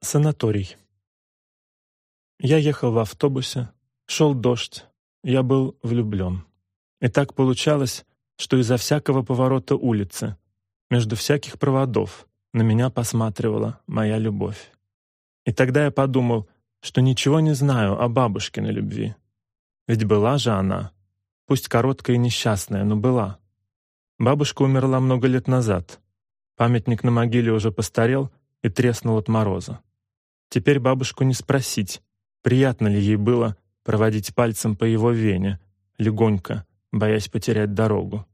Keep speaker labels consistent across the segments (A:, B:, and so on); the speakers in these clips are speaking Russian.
A: Санаторий. Я ехал в автобусе, шел дождь, я был влюблен. И так получалось, что изо всякого поворота улицы, между всяких проводов, на меня посматривала моя любовь. И тогда я подумал, что ничего не знаю о бабушкиной любви. Ведь была же она, пусть короткая и несчастная, но была. Бабушка умерла много лет назад. Памятник на могиле уже постарел и треснул от мороза. Теперь бабушку не спросить, приятно ли ей было проводить пальцем по его вене, легонько, боясь потерять дорогу.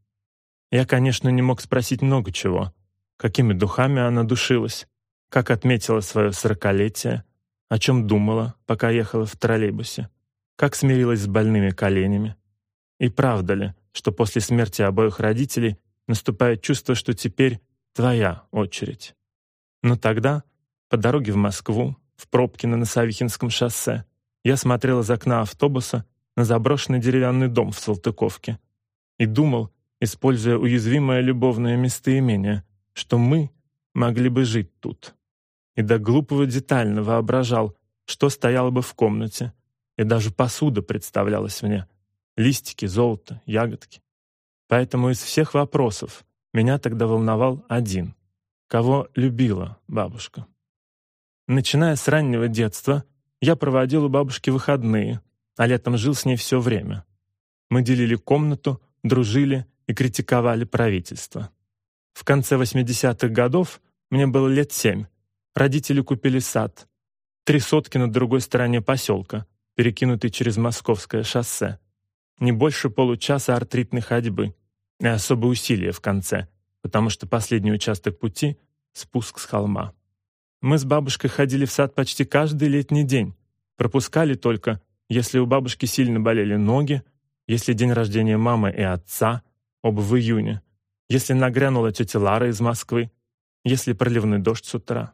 A: Я, конечно, не мог спросить много чего. Какими духами она душилась, как отметила свое сорокалетие, о чем думала, пока ехала в троллейбусе, как смирилась с больными коленями. И правда ли, что после смерти обоих родителей наступает чувство, что теперь твоя очередь? Но тогда, по дороге в Москву, в пробке на Носовихинском шоссе, я смотрел из окна автобуса на заброшенный деревянный дом в Салтыковке и думал, используя уязвимое любовное местоимение, что мы могли бы жить тут. И до глупого детально воображал, что стояло бы в комнате, и даже посуда представлялась мне. Листики, золото, ягодки. Поэтому из всех вопросов меня тогда волновал один. Кого любила бабушка? Начиная с раннего детства, я проводил у бабушки выходные, а летом жил с ней все время. Мы делили комнату, дружили и критиковали правительство. В конце 80-х годов мне было лет семь. Родители купили сад. Три сотки на другой стороне поселка, перекинутый через Московское шоссе. Не больше получаса артритной ходьбы и особые усилия в конце, потому что последний участок пути — спуск с холма. Мы с бабушкой ходили в сад почти каждый летний день. Пропускали только, если у бабушки сильно болели ноги, если день рождения мамы и отца, оба в июне, если нагрянула тетя Лара из Москвы, если проливной дождь с утра.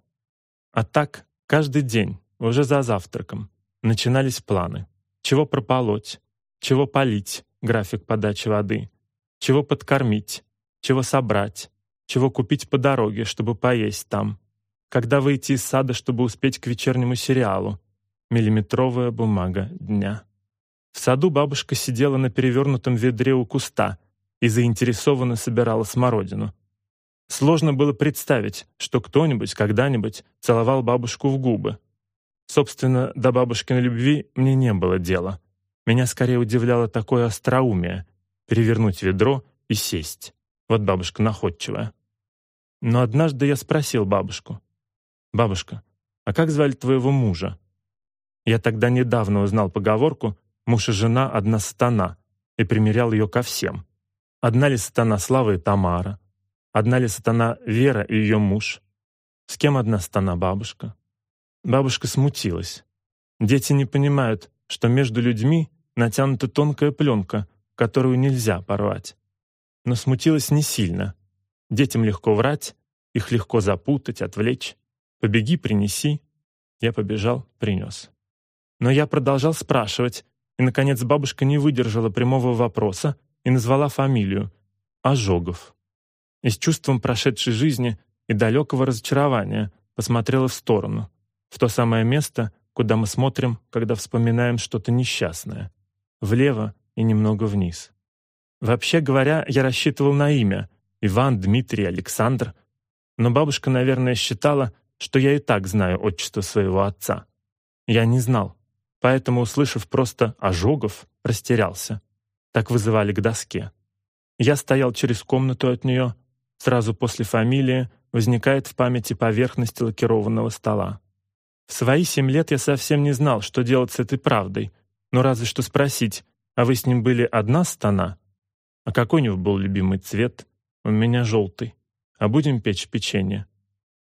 A: А так, каждый день, уже за завтраком, начинались планы. Чего прополоть, чего полить, график подачи воды, чего подкормить, чего собрать, чего купить по дороге, чтобы поесть там, когда выйти из сада, чтобы успеть к вечернему сериалу. Миллиметровая бумага дня. В саду бабушка сидела на перевернутом ведре у куста и заинтересованно собирала смородину. Сложно было представить, что кто-нибудь когда-нибудь целовал бабушку в губы. Собственно, до бабушкиной любви мне не было дела. Меня скорее удивляло такое остроумие — перевернуть ведро и сесть. Вот бабушка находчивая. Но однажды я спросил бабушку, «Бабушка, а как звали твоего мужа?» Я тогда недавно узнал поговорку «муж и жена – одна сатана» и примерял ее ко всем. Одна ли сатана Слава и Тамара? Одна ли сатана Вера и ее муж? С кем одна сатана бабушка? Бабушка смутилась. Дети не понимают, что между людьми натянута тонкая пленка, которую нельзя порвать. Но смутилась не сильно. Детям легко врать, их легко запутать, отвлечь. Побеги, принеси. Я побежал, принес. Но я продолжал спрашивать, и, наконец, бабушка не выдержала прямого вопроса и назвала фамилию — Ожогов. И с чувством прошедшей жизни и далекого разочарования посмотрела в сторону, в то самое место, куда мы смотрим, когда вспоминаем что-то несчастное. Влево и немного вниз. Вообще говоря, я рассчитывал на имя — Иван, Дмитрий, Александр. Но бабушка, наверное, считала, что я и так знаю отчество своего отца. Я не знал, поэтому, услышав просто «Ожогов», растерялся. Так вызывали к доске. Я стоял через комнату от нее, сразу после фамилии возникает в памяти поверхность лакированного стола. В свои семь лет я совсем не знал, что делать с этой правдой, но разве что спросить, а вы с ним были одна стана? А какой у него был любимый цвет? У меня желтый. А будем печь печенье?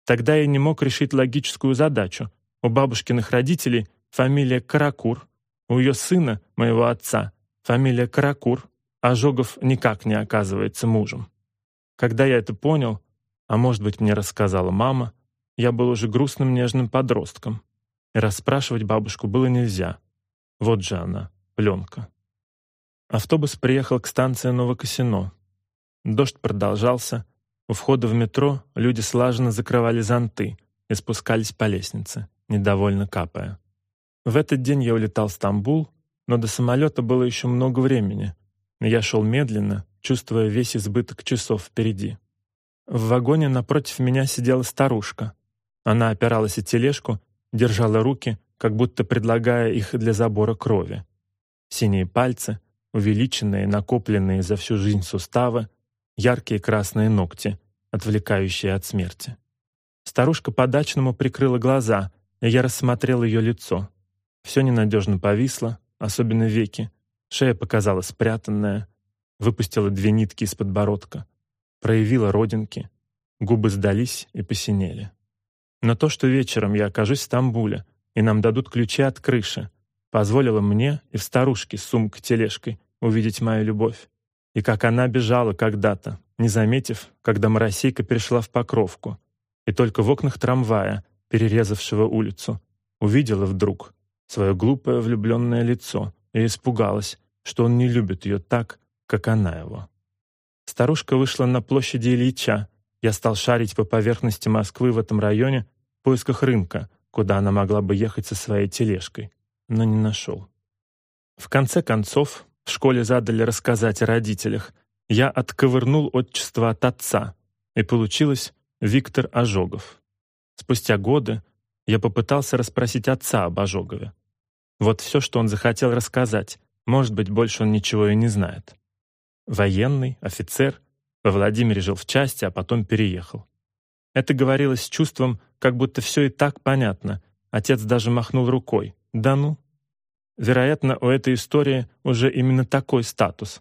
A: Тогда я не мог решить логическую задачу. У бабушкиных родителей фамилия Каракур, у ее сына, моего отца, фамилия Каракур, а Жогов никак не оказывается мужем. Когда я это понял, а может быть мне рассказала мама, я был уже грустным нежным подростком. И расспрашивать бабушку было нельзя. Вот же она, пленка. Автобус приехал к станции Новокосино. Дождь продолжался, у входа в метро люди слаженно закрывали зонты, и спускались по лестнице, недовольно капая. В этот день я улетал в Стамбул, но до самолета было еще много времени. Я шел медленно, чувствуя весь избыток часов впереди. В вагоне напротив меня сидела старушка. Она опиралась о тележку, держала руки, как будто предлагая их для забора крови. Синие пальцы, увеличенные, накопленные за всю жизнь суставы, яркие красные ногти, отвлекающие от смерти. Старушка по-дачному прикрыла глаза, и я рассмотрел ее лицо. Все ненадежно повисло, особенно веки. Шея показалась спрятанная, выпустила две нитки из подбородка, проявила родинки, губы сдались и посинели. Но то, что вечером я окажусь в Стамбуле, и нам дадут ключи от крыши, позволило мне и в старушке с сумкой-тележкой увидеть мою любовь. И как она бежала когда-то, не заметив, когда моросейка перешла в Покровку, и только в окнах трамвая, перерезавшего улицу, увидела вдруг свое глупое влюбленное лицо и испугалась, что он не любит ее так, как она его. Старушка вышла на площади Ильича. Я стал шарить по поверхности Москвы в этом районе в поисках рынка, куда она могла бы ехать со своей тележкой, но не нашел. В конце концов, в школе задали рассказать о родителях. Я отковырнул отчество от отца, и получилось Виктор Ожогов. Спустя годы я попытался расспросить отца об Ожогове. Вот все, что он захотел рассказать. Может быть, больше он ничего и не знает. Военный, офицер, во Владимире жил в части, а потом переехал. Это говорилось с чувством, как будто все и так понятно. Отец даже махнул рукой. Да ну. Вероятно, у этой истории уже именно такой статус.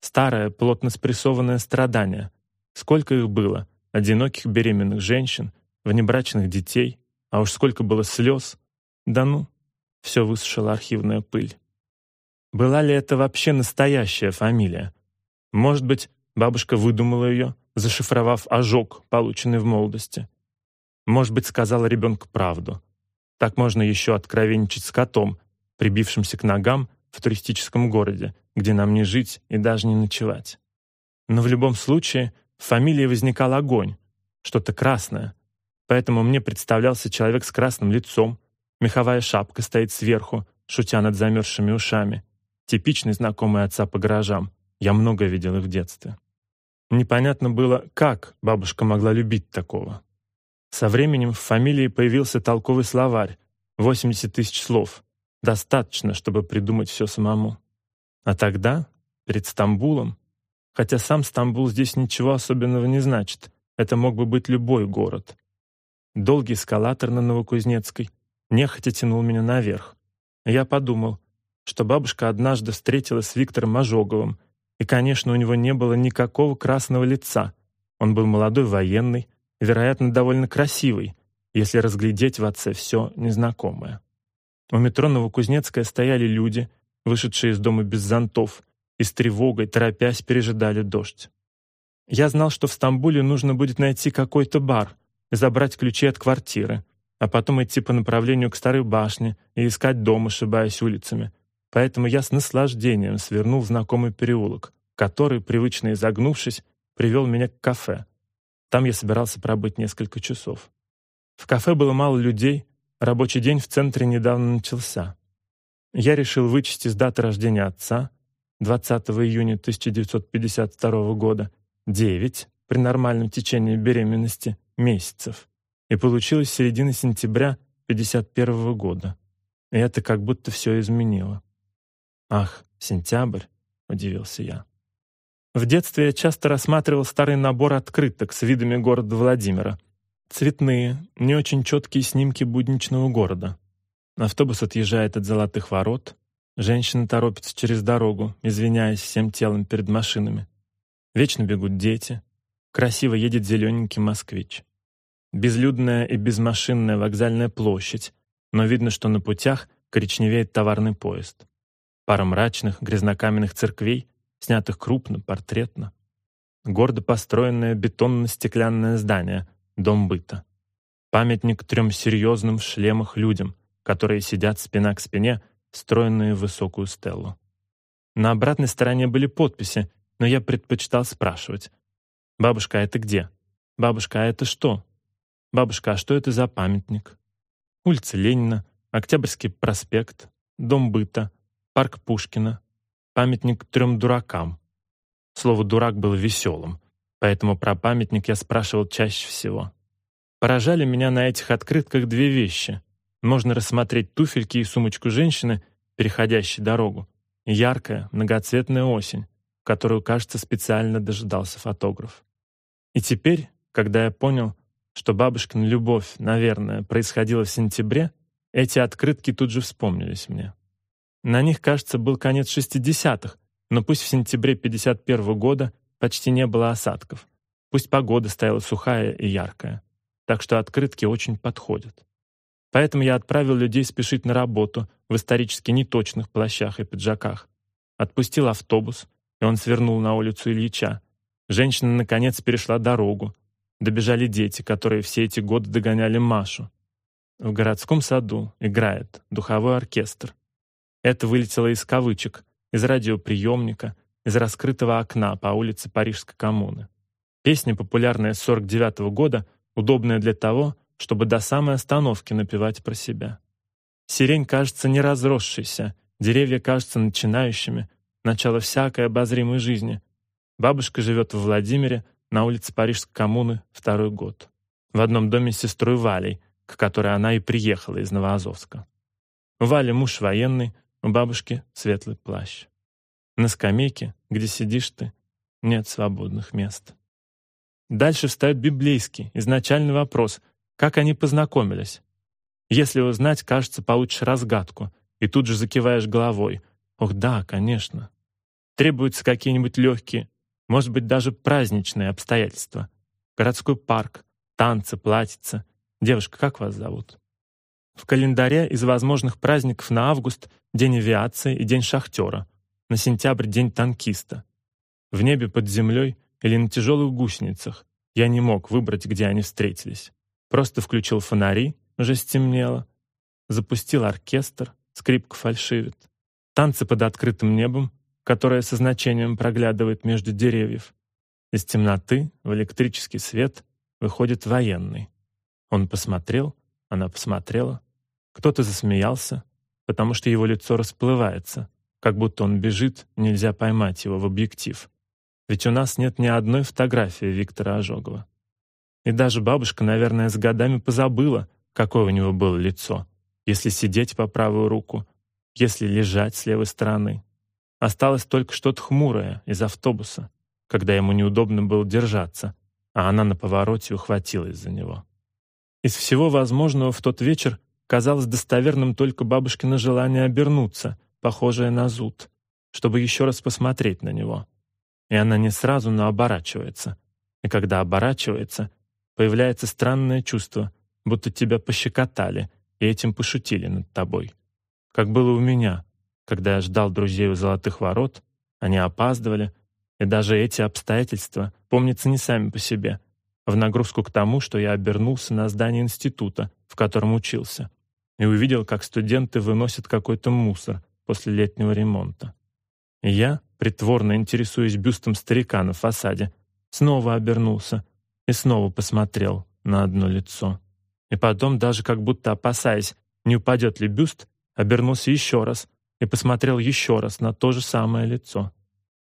A: Старое, плотно спрессованное страдание. Сколько их было? Одиноких беременных женщин, внебрачных детей. А уж сколько было слез. Да ну. Все высушила архивная пыль. Была ли это вообще настоящая фамилия? Может быть, бабушка выдумала ее, зашифровав ожог, полученный в молодости. Может быть, сказала ребенку правду. Так можно еще откровенничать с котом, прибившимся к ногам в туристическом городе, где нам не жить и даже не ночевать. Но в любом случае в фамилии возникал огонь, что-то красное. Поэтому мне представлялся человек с красным лицом, меховая шапка стоит сверху, шутя над замерзшими ушами. Типичный знакомый отца по гаражам. Я много видел их в детстве. Непонятно было, как бабушка могла любить такого. Со временем в фамилии появился толковый словарь, 80 тысяч слов. Достаточно, чтобы придумать все самому. А тогда, перед Стамбулом, хотя сам Стамбул здесь ничего особенного не значит, это мог бы быть любой город. Долгий эскалатор на Новокузнецкой нехотя тянул меня наверх. Я подумал, что бабушка однажды встретилась с Виктором Ожоговым и, конечно, у него не было никакого красного лица. Он был молодой военный, вероятно, довольно красивый, если разглядеть в отце все незнакомое. У метро Новокузнецкая стояли люди, вышедшие из дома без зонтов, и с тревогой, торопясь, пережидали дождь. Я знал, что в Стамбуле нужно будет найти какой-то бар забрать ключи от квартиры, а потом идти по направлению к старой башне и искать дом, ошибаясь улицами, Поэтому я с наслаждением свернул в знакомый переулок, который, привычно изогнувшись, привел меня к кафе. Там я собирался пробыть несколько часов. В кафе было мало людей, рабочий день в центре недавно начался. Я решил вычесть из даты рождения отца, 20 июня 1952 года, 9 при нормальном течении беременности месяцев, и получилось середина сентября 1951 года. И это как будто все изменило. «Ах, сентябрь!» — удивился я. В детстве я часто рассматривал старый набор открыток с видами города Владимира. Цветные, не очень четкие снимки будничного города. Автобус отъезжает от золотых ворот. Женщина торопится через дорогу, извиняясь всем телом перед машинами. Вечно бегут дети. Красиво едет зелененький москвич. Безлюдная и безмашинная вокзальная площадь, но видно, что на путях коричневеет товарный поезд пара мрачных грязнокаменных церквей, снятых крупно, портретно. Гордо построенное бетонно-стеклянное здание, дом быта. Памятник трем серьезным в шлемах людям, которые сидят спина к спине, встроенные в высокую стеллу. На обратной стороне были подписи, но я предпочитал спрашивать. «Бабушка, а это где? Бабушка, а это что?» «Бабушка, а что это за памятник?» «Улица Ленина, Октябрьский проспект, Дом быта, Парк Пушкина, памятник трем дуракам». Слово «дурак» было веселым, поэтому про памятник я спрашивал чаще всего. Поражали меня на этих открытках две вещи. Можно рассмотреть туфельки и сумочку женщины, переходящей дорогу, яркая, многоцветная осень, которую, кажется, специально дожидался фотограф. И теперь, когда я понял, что бабушкина любовь, наверное, происходила в сентябре, эти открытки тут же вспомнились мне. На них, кажется, был конец 60-х, но пусть в сентябре 51 -го года почти не было осадков, пусть погода стояла сухая и яркая так что открытки очень подходят. Поэтому я отправил людей спешить на работу в исторически неточных плащах и пиджаках. Отпустил автобус, и он свернул на улицу Ильича. Женщина, наконец, перешла дорогу. Добежали дети, которые все эти годы догоняли Машу. В городском саду играет духовой оркестр. Это вылетело из кавычек, из радиоприемника, из раскрытого окна по улице Парижской коммуны. Песня, популярная с 49 -го года, удобная для того, чтобы до самой остановки напевать про себя. Сирень кажется не разросшейся, деревья кажутся начинающими, начало всякой обозримой жизни. Бабушка живет в Владимире, на улице Парижской коммуны, второй год. В одном доме с сестрой Валей, к которой она и приехала из Новоазовска. У Вали муж военный, у бабушки светлый плащ. На скамейке, где сидишь ты, нет свободных мест. Дальше встает библейский, изначальный вопрос, как они познакомились. Если узнать, кажется, получишь разгадку, и тут же закиваешь головой. Ох да, конечно. Требуются какие-нибудь легкие, может быть, даже праздничные обстоятельства. Городской парк, танцы, платьица. Девушка, как вас зовут? В календаре из возможных праздников на август День авиации и День шахтера, на сентябрь День танкиста. В небе под землей или на тяжелых гусеницах. Я не мог выбрать, где они встретились. Просто включил фонари, уже стемнело. Запустил оркестр, скрипка фальшивит. Танцы под открытым небом, которое со значением проглядывает между деревьев. Из темноты в электрический свет выходит военный. Он посмотрел, она посмотрела. Кто-то засмеялся, потому что его лицо расплывается, как будто он бежит, нельзя поймать его в объектив. Ведь у нас нет ни одной фотографии Виктора Ожогова. И даже бабушка, наверное, с годами позабыла, какое у него было лицо, если сидеть по правую руку, если лежать с левой стороны. Осталось только что-то хмурое из автобуса, когда ему неудобно было держаться, а она на повороте ухватилась за него. Из всего возможного в тот вечер казалось достоверным только бабушкино желание обернуться, похожее на зуд, чтобы еще раз посмотреть на него и она не сразу, но оборачивается. И когда оборачивается, появляется странное чувство, будто тебя пощекотали и этим пошутили над тобой. Как было у меня, когда я ждал друзей у Золотых Ворот, они опаздывали, и даже эти обстоятельства помнятся не сами по себе, в нагрузку к тому, что я обернулся на здание института, в котором учился, и увидел, как студенты выносят какой-то мусор после летнего ремонта. Я, притворно интересуясь бюстом старика на фасаде, снова обернулся и снова посмотрел на одно лицо. И потом, даже как будто опасаясь, не упадет ли бюст, обернулся еще раз и посмотрел еще раз на то же самое лицо.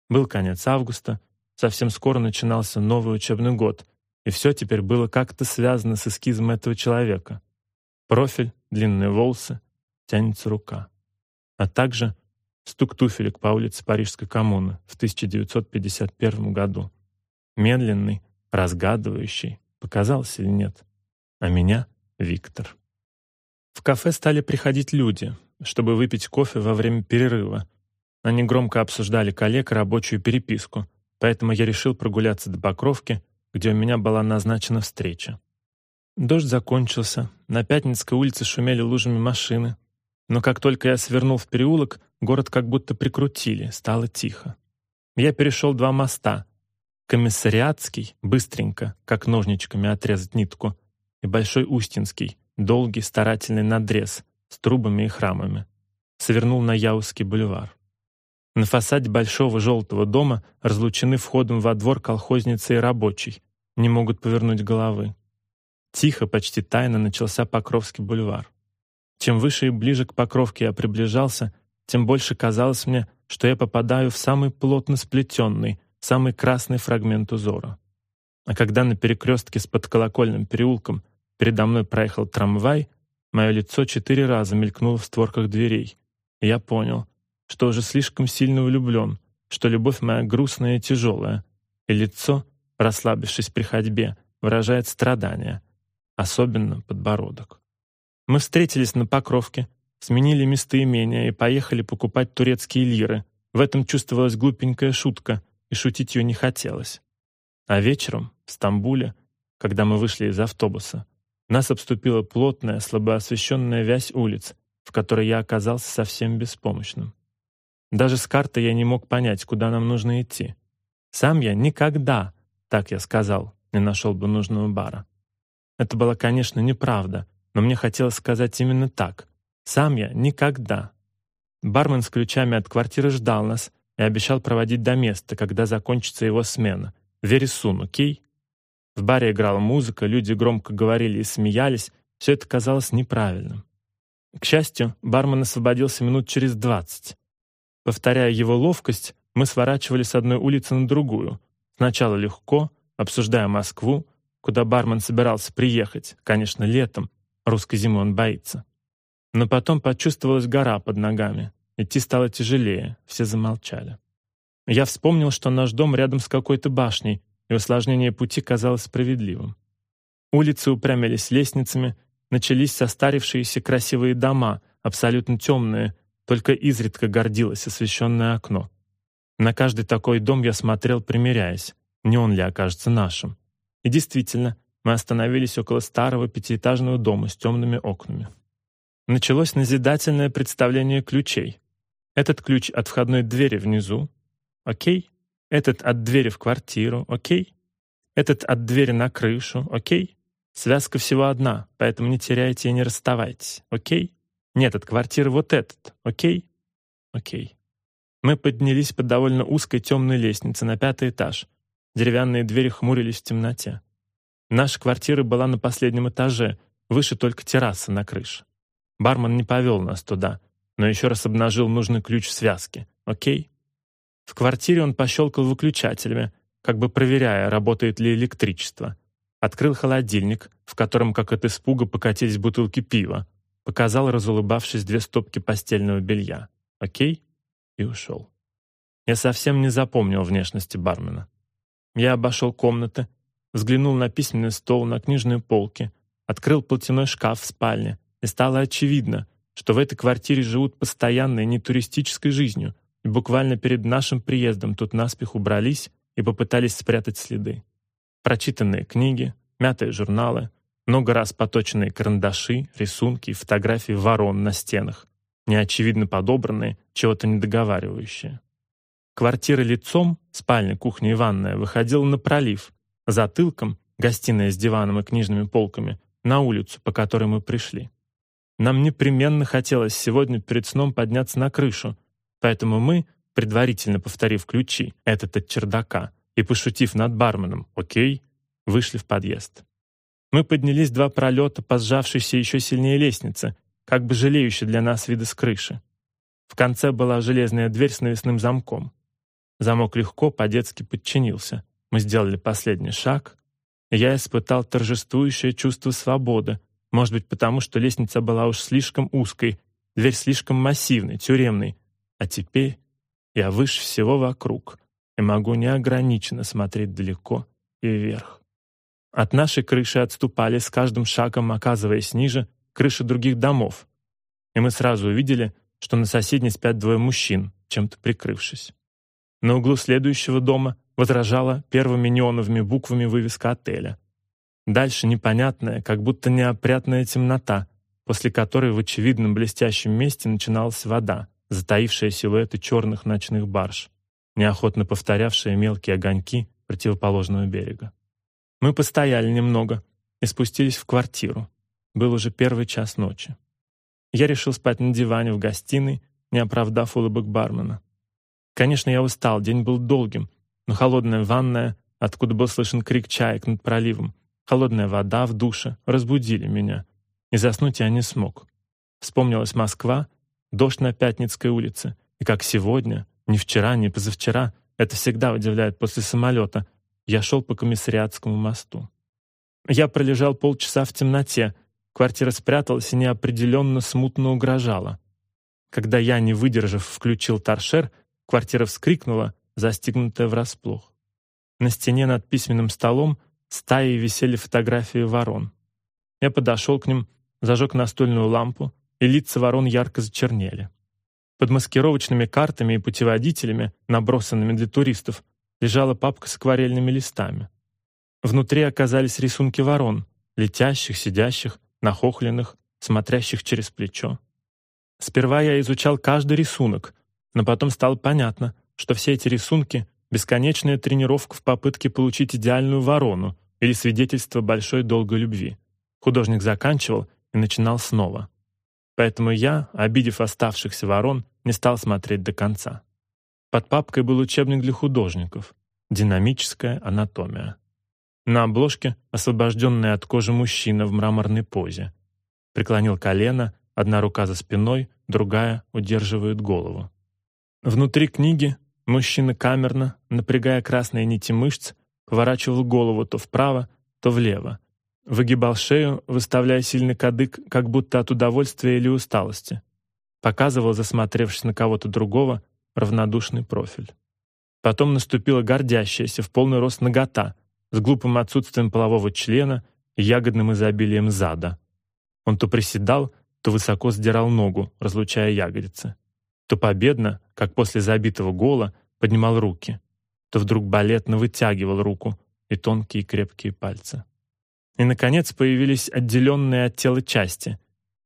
A: Был конец августа, совсем скоро начинался новый учебный год, и все теперь было как-то связано с эскизом этого человека. Профиль, длинные волосы, тянется рука. А также стук туфелек по улице Парижской коммуны в 1951 году. Медленный, разгадывающий, показался или нет. А меня — Виктор. В кафе стали приходить люди, чтобы выпить кофе во время перерыва. Они громко обсуждали коллег рабочую переписку, поэтому я решил прогуляться до Покровки, где у меня была назначена встреча. Дождь закончился, на Пятницкой улице шумели лужами машины, но как только я свернул в переулок, город как будто прикрутили, стало тихо. Я перешел два моста. Комиссариатский, быстренько, как ножничками отрезать нитку, и Большой Устинский, долгий старательный надрез с трубами и храмами. Свернул на Яузский бульвар. На фасаде большого желтого дома разлучены входом во двор колхозницы и рабочий, не могут повернуть головы. Тихо, почти тайно начался Покровский бульвар. Чем выше и ближе к Покровке я приближался, тем больше казалось мне, что я попадаю в самый плотно сплетенный, самый красный фрагмент узора. А когда на перекрестке с подколокольным переулком передо мной проехал трамвай, мое лицо четыре раза мелькнуло в створках дверей, и я понял, что уже слишком сильно влюблен, что любовь моя грустная и тяжелая, и лицо, расслабившись при ходьбе, выражает страдания, особенно подбородок. Мы встретились на Покровке, сменили местоимения и поехали покупать турецкие лиры. В этом чувствовалась глупенькая шутка, и шутить ее не хотелось. А вечером, в Стамбуле, когда мы вышли из автобуса, нас обступила плотная, слабоосвещенная вязь улиц, в которой я оказался совсем беспомощным. Даже с карты я не мог понять, куда нам нужно идти. Сам я никогда, так я сказал, не нашел бы нужного бара. Это была, конечно, неправда, но мне хотелось сказать именно так. Сам я никогда. Бармен с ключами от квартиры ждал нас и обещал проводить до места, когда закончится его смена. Вересун, окей? В баре играла музыка, люди громко говорили и смеялись, все это казалось неправильным. К счастью, бармен освободился минут через двадцать. Повторяя его ловкость, мы сворачивали с одной улицы на другую. Сначала легко, обсуждая Москву, куда бармен собирался приехать, конечно, летом, русской зимы он боится. Но потом почувствовалась гора под ногами. Идти стало тяжелее, все замолчали. Я вспомнил, что наш дом рядом с какой-то башней, и усложнение пути казалось справедливым. Улицы упрямились лестницами, начались состарившиеся красивые дома, абсолютно темные, только изредка гордилось освещенное окно. На каждый такой дом я смотрел, примиряясь, не он ли окажется нашим. И действительно, мы остановились около старого пятиэтажного дома с темными окнами. Началось назидательное представление ключей. Этот ключ от входной двери внизу. Окей. Этот от двери в квартиру. Окей. Этот от двери на крышу. Окей. Связка всего одна, поэтому не теряйте и не расставайтесь. Окей. Нет, от квартиры вот этот. Окей? Окей. Мы поднялись по довольно узкой темной лестнице на пятый этаж. Деревянные двери хмурились в темноте. Наша квартира была на последнем этаже, выше только терраса на крыше. Бармен не повел нас туда, но еще раз обнажил нужный ключ в связке. Окей? В квартире он пощелкал выключателями, как бы проверяя, работает ли электричество. Открыл холодильник, в котором, как от испуга, покатились бутылки пива показал, разулыбавшись, две стопки постельного белья. «Окей?» и ушел. Я совсем не запомнил внешности бармена. Я обошел комнаты, взглянул на письменный стол, на книжные полки, открыл платяной шкаф в спальне, и стало очевидно, что в этой квартире живут постоянной, не туристической жизнью, и буквально перед нашим приездом тут наспех убрались и попытались спрятать следы. Прочитанные книги, мятые журналы, много раз поточенные карандаши, рисунки, фотографии ворон на стенах, неочевидно подобранные, чего-то недоговаривающие. Квартира лицом, спальня, кухня и ванная, выходила на пролив, затылком, гостиная с диваном и книжными полками, на улицу, по которой мы пришли. Нам непременно хотелось сегодня перед сном подняться на крышу, поэтому мы, предварительно повторив ключи, этот от чердака, и пошутив над барменом «Окей», вышли в подъезд. Мы поднялись два пролета по сжавшейся еще сильнее лестнице, как бы жалеющей для нас вида с крыши. В конце была железная дверь с навесным замком. Замок легко, по-детски подчинился. Мы сделали последний шаг, я испытал торжествующее чувство свободы, может быть, потому что лестница была уж слишком узкой, дверь слишком массивной, тюремной. А теперь я выше всего вокруг и могу неограниченно смотреть далеко и вверх. От нашей крыши отступали, с каждым шагом оказываясь ниже, крыши других домов. И мы сразу увидели, что на соседней спят двое мужчин, чем-то прикрывшись. На углу следующего дома возражала первыми неоновыми буквами вывеска отеля. Дальше непонятная, как будто неопрятная темнота, после которой в очевидном блестящем месте начиналась вода, затаившая силуэты черных ночных барж, неохотно повторявшая мелкие огоньки противоположного берега. Мы постояли немного и спустились в квартиру. Был уже первый час ночи. Я решил спать на диване в гостиной, не оправдав улыбок бармена. Конечно, я устал, день был долгим, но холодная ванная, откуда был слышен крик чаек над проливом, холодная вода в душе разбудили меня, и заснуть я не смог. Вспомнилась Москва, дождь на Пятницкой улице, и как сегодня, ни вчера, ни позавчера, это всегда удивляет после самолета, я шел по комиссариатскому мосту. Я пролежал полчаса в темноте, квартира спряталась и неопределенно смутно угрожала. Когда я, не выдержав, включил торшер, квартира вскрикнула, застигнутая врасплох. На стене над письменным столом стаей висели фотографии ворон. Я подошел к ним, зажег настольную лампу, и лица ворон ярко зачернели. Под маскировочными картами и путеводителями, набросанными для туристов, лежала папка с акварельными листами. Внутри оказались рисунки ворон, летящих, сидящих, нахохленных, смотрящих через плечо. Сперва я изучал каждый рисунок, но потом стало понятно, что все эти рисунки — бесконечная тренировка в попытке получить идеальную ворону или свидетельство большой долгой любви. Художник заканчивал и начинал снова. Поэтому я, обидев оставшихся ворон, не стал смотреть до конца. Под папкой был учебник для художников «Динамическая анатомия». На обложке освобожденный от кожи мужчина в мраморной позе. Преклонил колено, одна рука за спиной, другая удерживает голову. Внутри книги мужчина камерно, напрягая красные нити мышц, поворачивал голову то вправо, то влево, Выгибал шею, выставляя сильный кадык, как будто от удовольствия или усталости. Показывал, засмотревшись на кого-то другого, равнодушный профиль. Потом наступила гордящаяся в полный рост нагота с глупым отсутствием полового члена и ягодным изобилием зада. Он то приседал, то высоко сдирал ногу, разлучая ягодицы. То победно, как после забитого гола, поднимал руки, то вдруг балетно вытягивал руку и тонкие крепкие пальцы. И, наконец, появились отделенные от тела части,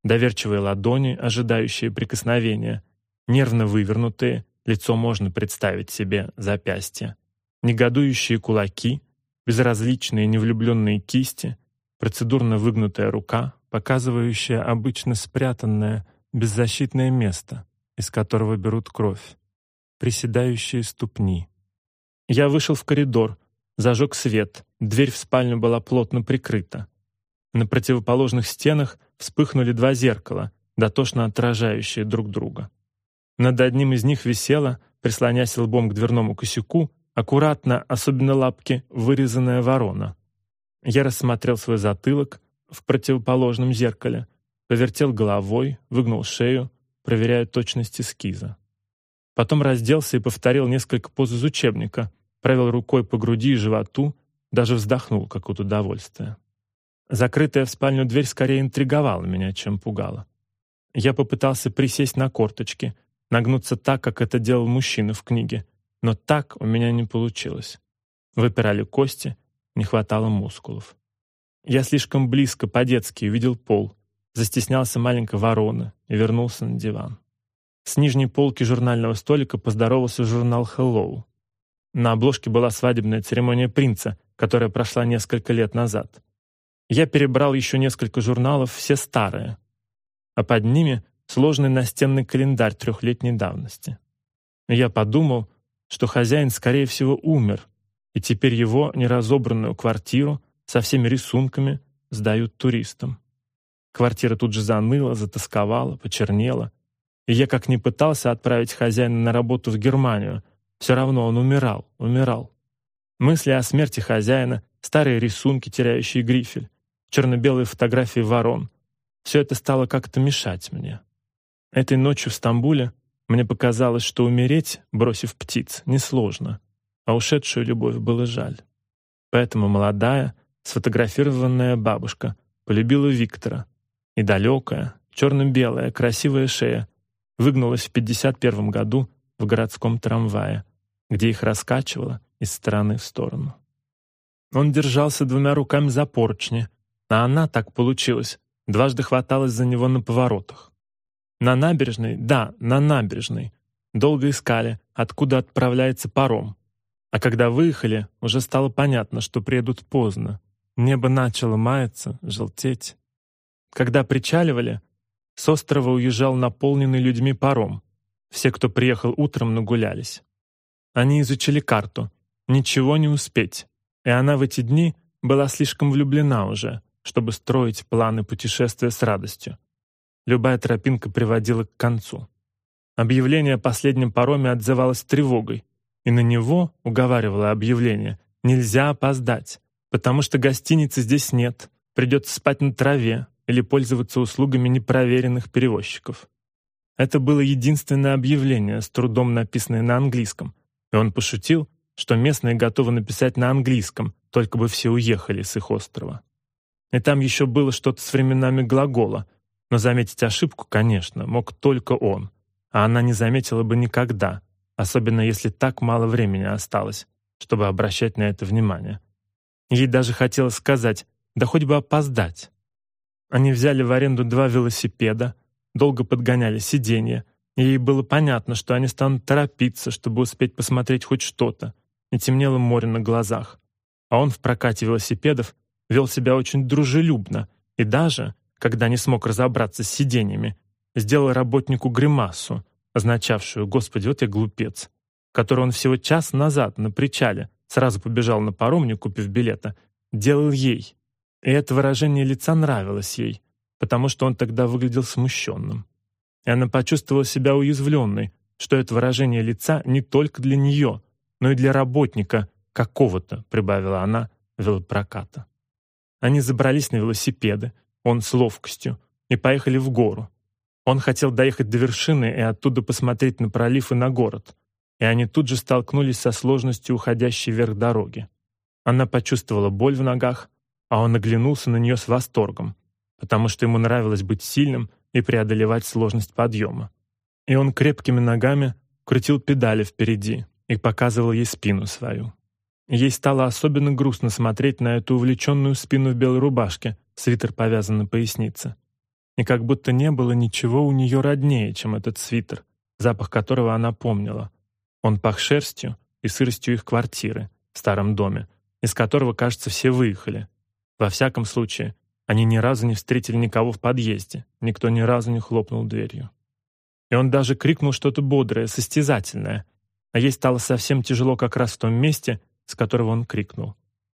A: доверчивые ладони, ожидающие прикосновения, нервно вывернутые, лицо можно представить себе, запястья, негодующие кулаки, безразличные невлюбленные кисти, процедурно выгнутая рука, показывающая обычно спрятанное, беззащитное место, из которого берут кровь, приседающие ступни. Я вышел в коридор, зажег свет, дверь в спальню была плотно прикрыта. На противоположных стенах вспыхнули два зеркала, дотошно отражающие друг друга. Над одним из них висела, прислонясь лбом к дверному косяку, аккуратно, особенно лапки, вырезанная ворона. Я рассмотрел свой затылок в противоположном зеркале, повертел головой, выгнул шею, проверяя точность эскиза. Потом разделся и повторил несколько поз из учебника, провел рукой по груди и животу, даже вздохнул, как от удовольствия. Закрытая в спальню дверь скорее интриговала меня, чем пугала. Я попытался присесть на корточки, нагнуться так, как это делал мужчина в книге, но так у меня не получилось. Выпирали кости, не хватало мускулов. Я слишком близко, по-детски, увидел пол, застеснялся маленькой вороны и вернулся на диван. С нижней полки журнального столика поздоровался журнал «Hello». На обложке была свадебная церемония принца, которая прошла несколько лет назад. Я перебрал еще несколько журналов, все старые. А под ними сложный настенный календарь трехлетней давности. Я подумал, что хозяин, скорее всего, умер, и теперь его неразобранную квартиру со всеми рисунками сдают туристам. Квартира тут же заныла, затасковала, почернела. И я как ни пытался отправить хозяина на работу в Германию, все равно он умирал, умирал. Мысли о смерти хозяина, старые рисунки, теряющие грифель, черно-белые фотографии ворон. Все это стало как-то мешать мне. Этой ночью в Стамбуле мне показалось, что умереть, бросив птиц, несложно, а ушедшую любовь было жаль. Поэтому молодая, сфотографированная бабушка полюбила Виктора, и далекая, черно-белая, красивая шея выгнулась в 51 году в городском трамвае, где их раскачивало из стороны в сторону. Он держался двумя руками за поручни, а она, так получилось, дважды хваталась за него на поворотах. На набережной, да, на набережной, долго искали, откуда отправляется паром. А когда выехали, уже стало понятно, что приедут поздно. Небо начало маяться, желтеть. Когда причаливали, с острова уезжал наполненный людьми паром. Все, кто приехал утром, нагулялись. Они изучили карту. Ничего не успеть. И она в эти дни была слишком влюблена уже, чтобы строить планы путешествия с радостью. Любая тропинка приводила к концу. Объявление о последнем пароме отзывалось тревогой, и на него, уговаривало объявление, нельзя опоздать, потому что гостиницы здесь нет, придется спать на траве или пользоваться услугами непроверенных перевозчиков. Это было единственное объявление, с трудом написанное на английском, и он пошутил, что местные готовы написать на английском, только бы все уехали с их острова. И там еще было что-то с временами глагола, но заметить ошибку, конечно, мог только он, а она не заметила бы никогда, особенно если так мало времени осталось, чтобы обращать на это внимание. Ей даже хотелось сказать, да хоть бы опоздать. Они взяли в аренду два велосипеда, долго подгоняли сиденья, и ей было понятно, что они станут торопиться, чтобы успеть посмотреть хоть что-то, и темнело море на глазах. А он в прокате велосипедов вел себя очень дружелюбно и даже, когда не смог разобраться с сиденьями, сделал работнику гримасу, означавшую «Господи, вот я глупец», который он всего час назад на причале сразу побежал на паром, не купив билета, делал ей. И это выражение лица нравилось ей, потому что он тогда выглядел смущенным. И она почувствовала себя уязвленной, что это выражение лица не только для нее, но и для работника какого-то, прибавила она, велопроката. Они забрались на велосипеды, он с ловкостью, и поехали в гору. Он хотел доехать до вершины и оттуда посмотреть на пролив и на город, и они тут же столкнулись со сложностью уходящей вверх дороги. Она почувствовала боль в ногах, а он оглянулся на нее с восторгом, потому что ему нравилось быть сильным и преодолевать сложность подъема. И он крепкими ногами крутил педали впереди и показывал ей спину свою. Ей стало особенно грустно смотреть на эту увлеченную спину в белой рубашке, свитер повязан на пояснице. И как будто не было ничего у нее роднее, чем этот свитер, запах которого она помнила. Он пах шерстью и сыростью их квартиры в старом доме, из которого, кажется, все выехали. Во всяком случае, они ни разу не встретили никого в подъезде, никто ни разу не хлопнул дверью. И он даже крикнул что-то бодрое, состязательное, а ей стало совсем тяжело как раз в том месте, с которого он крикнул.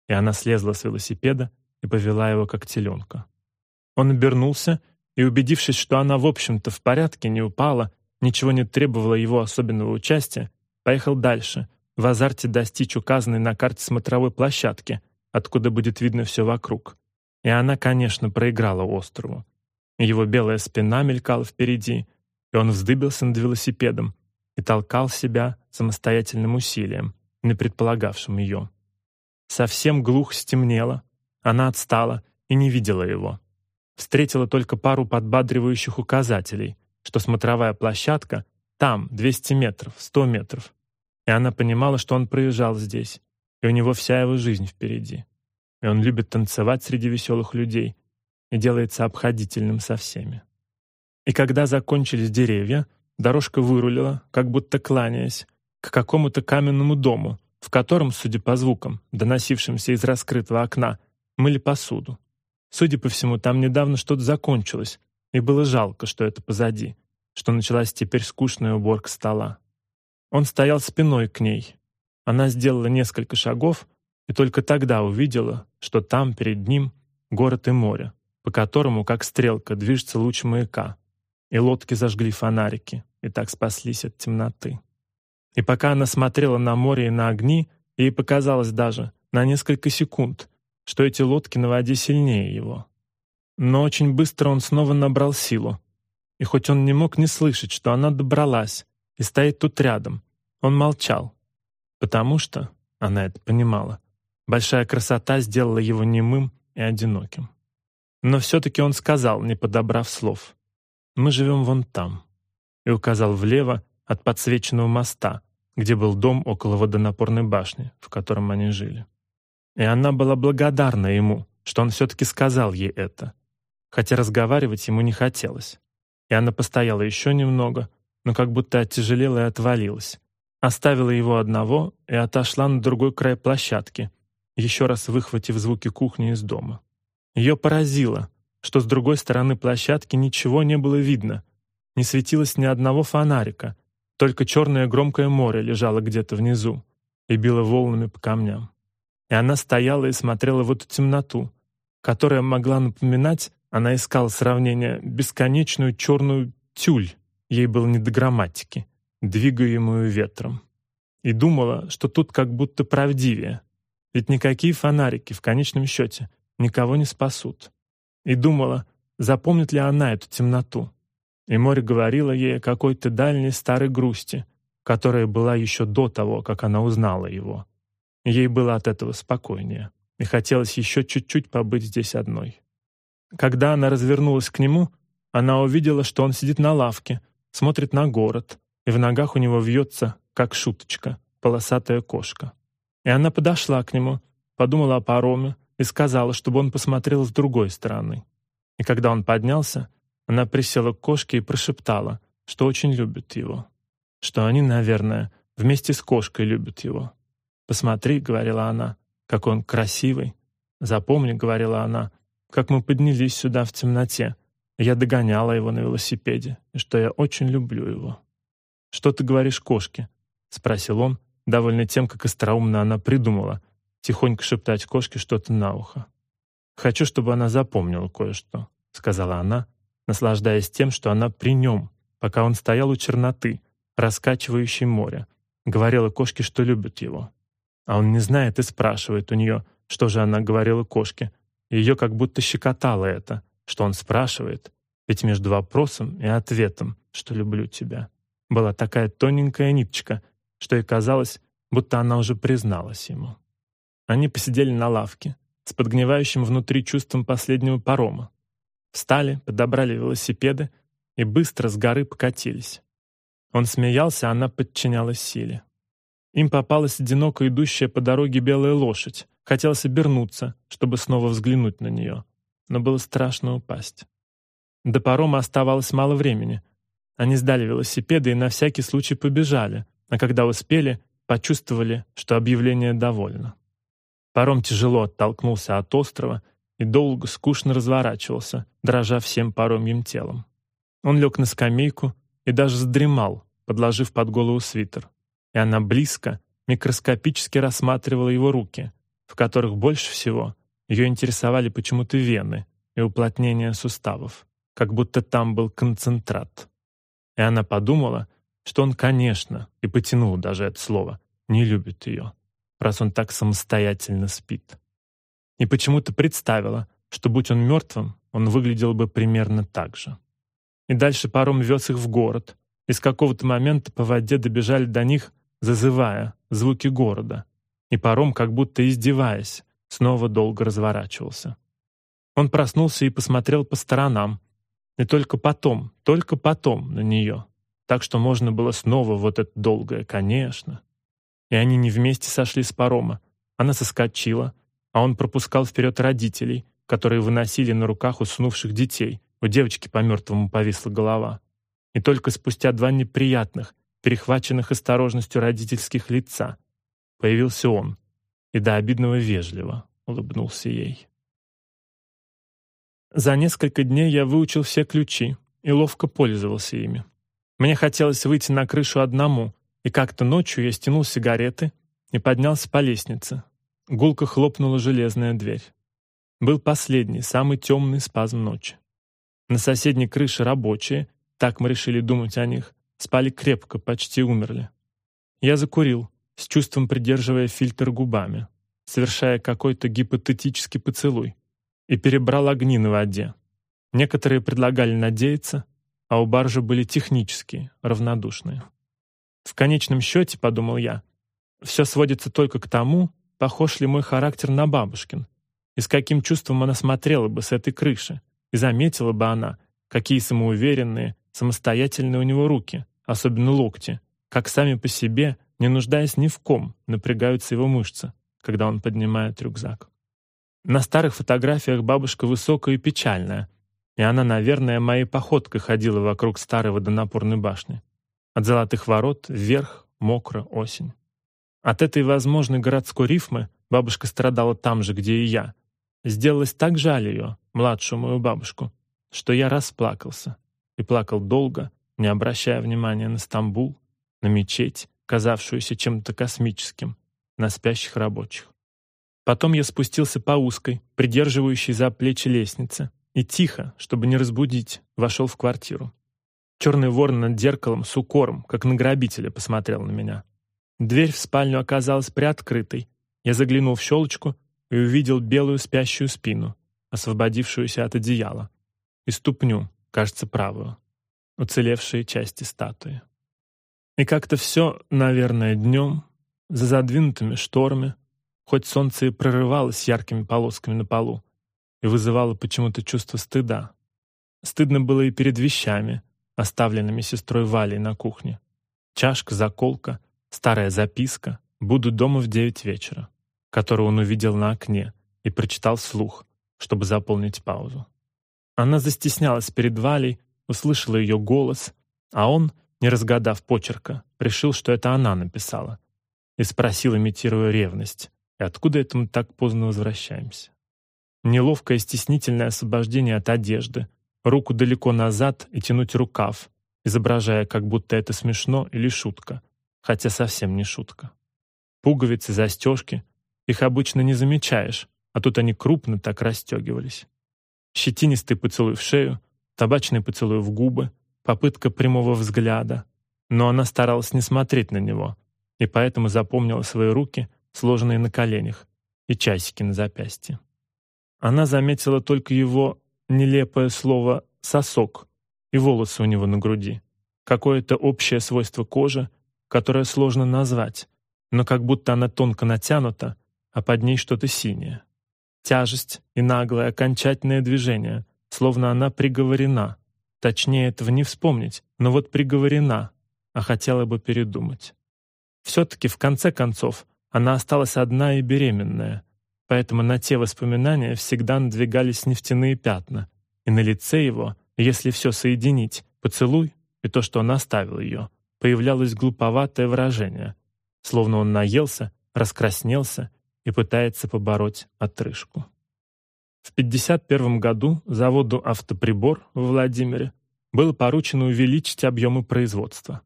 A: И она слезла с велосипеда и повела его как теленка. Он обернулся и, убедившись, что она, в общем-то, в порядке, не упала, ничего не требовало его особенного участия, поехал дальше, в азарте достичь указанной на карте смотровой площадки, откуда будет видно все вокруг. И она, конечно, проиграла острову. Его белая спина мелькала впереди, и он вздыбился над велосипедом и толкал себя самостоятельным усилием, не предполагавшим ее. Совсем глух стемнело, она отстала и не видела его. Встретила только пару подбадривающих указателей, что смотровая площадка там, 200 метров, 100 метров. И она понимала, что он проезжал здесь, и у него вся его жизнь впереди и он любит танцевать среди веселых людей и делается обходительным со всеми. И когда закончились деревья, дорожка вырулила, как будто кланяясь, к какому-то каменному дому, в котором, судя по звукам, доносившимся из раскрытого окна, мыли посуду. Судя по всему, там недавно что-то закончилось, и было жалко, что это позади, что началась теперь скучная уборка стола. Он стоял спиной к ней. Она сделала несколько шагов, и только тогда увидела, что там перед ним город и море, по которому, как стрелка, движется луч маяка, и лодки зажгли фонарики, и так спаслись от темноты. И пока она смотрела на море и на огни, ей показалось даже на несколько секунд, что эти лодки на воде сильнее его. Но очень быстро он снова набрал силу, и хоть он не мог не слышать, что она добралась и стоит тут рядом, он молчал, потому что, она это понимала, Большая красота сделала его немым и одиноким. Но все-таки он сказал, не подобрав слов, «Мы живем вон там», и указал влево от подсвеченного моста, где был дом около водонапорной башни, в котором они жили. И она была благодарна ему, что он все-таки сказал ей это, хотя разговаривать ему не хотелось. И она постояла еще немного, но как будто оттяжелела и отвалилась, оставила его одного и отошла на другой край площадки, еще раз выхватив звуки кухни из дома. Ее поразило, что с другой стороны площадки ничего не было видно, не светилось ни одного фонарика, только черное громкое море лежало где-то внизу и било волнами по камням. И она стояла и смотрела в эту темноту, которая могла напоминать, она искала сравнение, бесконечную черную тюль, ей было не до грамматики, двигаемую ветром. И думала, что тут как будто правдивее, ведь никакие фонарики в конечном счете никого не спасут. И думала, запомнит ли она эту темноту. И море говорило ей о какой-то дальней старой грусти, которая была еще до того, как она узнала его. Ей было от этого спокойнее, и хотелось еще чуть-чуть побыть здесь одной. Когда она развернулась к нему, она увидела, что он сидит на лавке, смотрит на город, и в ногах у него вьется, как шуточка, полосатая кошка. И она подошла к нему, подумала о пароме и сказала, чтобы он посмотрел с другой стороны. И когда он поднялся, она присела к кошке и прошептала, что очень любит его. Что они, наверное, вместе с кошкой любят его. «Посмотри», — говорила она, — «как он красивый». «Запомни», — говорила она, — «как мы поднялись сюда в темноте. Я догоняла его на велосипеде, что я очень люблю его». «Что ты говоришь кошке?» — спросил он, довольный тем, как остроумно она придумала, тихонько шептать кошке что-то на ухо. «Хочу, чтобы она запомнила кое-что», — сказала она, наслаждаясь тем, что она при нем, пока он стоял у черноты, раскачивающей море, говорила кошке, что любит его. А он не знает и спрашивает у нее, что же она говорила кошке. Ее как будто щекотало это, что он спрашивает, ведь между вопросом и ответом, что люблю тебя, была такая тоненькая ниточка, что и казалось, будто она уже призналась ему. Они посидели на лавке, с подгнивающим внутри чувством последнего парома. Встали, подобрали велосипеды и быстро с горы покатились. Он смеялся, а она подчинялась силе. Им попалась одиноко идущая по дороге белая лошадь. Хотелось обернуться, чтобы снова взглянуть на нее. Но было страшно упасть. До парома оставалось мало времени. Они сдали велосипеды и на всякий случай побежали, а когда успели, почувствовали, что объявление довольно. Паром тяжело оттолкнулся от острова и долго, скучно разворачивался, дрожа всем паромьим телом. Он лег на скамейку и даже задремал, подложив под голову свитер и она близко, микроскопически рассматривала его руки, в которых больше всего ее интересовали почему-то вены и уплотнение суставов, как будто там был концентрат. И она подумала, что он, конечно, и потянул даже это слово, не любит ее, раз он так самостоятельно спит. И почему-то представила, что будь он мертвым, он выглядел бы примерно так же. И дальше паром вез их в город, и с какого-то момента по воде добежали до них зазывая звуки города, и паром, как будто издеваясь, снова долго разворачивался. Он проснулся и посмотрел по сторонам, и только потом, только потом на нее, так что можно было снова вот это долгое «конечно». И они не вместе сошли с парома. Она соскочила, а он пропускал вперед родителей, которые выносили на руках уснувших детей. У девочки по мертвому повисла голова. И только спустя два неприятных, перехваченных осторожностью родительских лица. Появился он, и до обидного вежливо улыбнулся ей. За несколько дней я выучил все ключи и ловко пользовался ими. Мне хотелось выйти на крышу одному, и как-то ночью я стянул сигареты и поднялся по лестнице. Гулко хлопнула железная дверь. Был последний, самый темный спазм ночи. На соседней крыше рабочие, так мы решили думать о них, Спали крепко, почти умерли. Я закурил, с чувством придерживая фильтр губами, совершая какой-то гипотетический поцелуй, и перебрал огни на воде. Некоторые предлагали надеяться, а у баржи были технические, равнодушные. В конечном счете, подумал я, все сводится только к тому, похож ли мой характер на бабушкин, и с каким чувством она смотрела бы с этой крыши, и заметила бы она, какие самоуверенные, самостоятельные у него руки, особенно локти, как сами по себе, не нуждаясь ни в ком, напрягаются его мышцы, когда он поднимает рюкзак. На старых фотографиях бабушка высокая и печальная, и она, наверное, моей походкой ходила вокруг старой водонапорной башни. От золотых ворот вверх, мокро, осень. От этой возможной городской рифмы бабушка страдала там же, где и я. Сделалось так жаль ее, младшую мою бабушку, что я расплакался и плакал долго, не обращая внимания на Стамбул, на мечеть, казавшуюся чем-то космическим, на спящих рабочих. Потом я спустился по узкой, придерживающей за плечи лестнице, и тихо, чтобы не разбудить, вошел в квартиру. Черный ворон над зеркалом с укором, как на грабителя, посмотрел на меня. Дверь в спальню оказалась приоткрытой. Я заглянул в щелочку и увидел белую спящую спину, освободившуюся от одеяла, и ступню, кажется, правую, уцелевшие части статуи. И как-то все, наверное, днем, за задвинутыми шторами, хоть солнце и прорывалось яркими полосками на полу и вызывало почему-то чувство стыда. Стыдно было и перед вещами, оставленными сестрой Валей на кухне. Чашка, заколка, старая записка «Буду дома в девять вечера», которую он увидел на окне и прочитал вслух, чтобы заполнить паузу. Она застеснялась перед Валей, услышала ее голос, а он, не разгадав почерка, решил, что это она написала, и спросил, имитируя ревность, «И откуда это мы так поздно возвращаемся?» Неловкое стеснительное освобождение от одежды, руку далеко назад и тянуть рукав, изображая, как будто это смешно или шутка, хотя совсем не шутка. Пуговицы, застежки, их обычно не замечаешь, а тут они крупно так расстегивались. Щетинистый поцелуй в шею, табачный поцелуй в губы, попытка прямого взгляда. Но она старалась не смотреть на него, и поэтому запомнила свои руки, сложенные на коленях, и часики на запястье. Она заметила только его нелепое слово «сосок» и волосы у него на груди. Какое-то общее свойство кожи, которое сложно назвать, но как будто она тонко натянута, а под ней что-то синее. Тяжесть и наглое окончательное движение, словно она приговорена. Точнее, этого не вспомнить, но вот приговорена, а хотела бы передумать. Все-таки, в конце концов, она осталась одна и беременная, Поэтому на те воспоминания всегда надвигались нефтяные пятна, и на лице его, если все соединить, поцелуй и то, что он оставил ее, появлялось глуповатое выражение, словно он наелся, раскраснелся и пытается побороть отрыжку. В 1951 году заводу «Автоприбор» в Владимире было поручено увеличить объемы производства.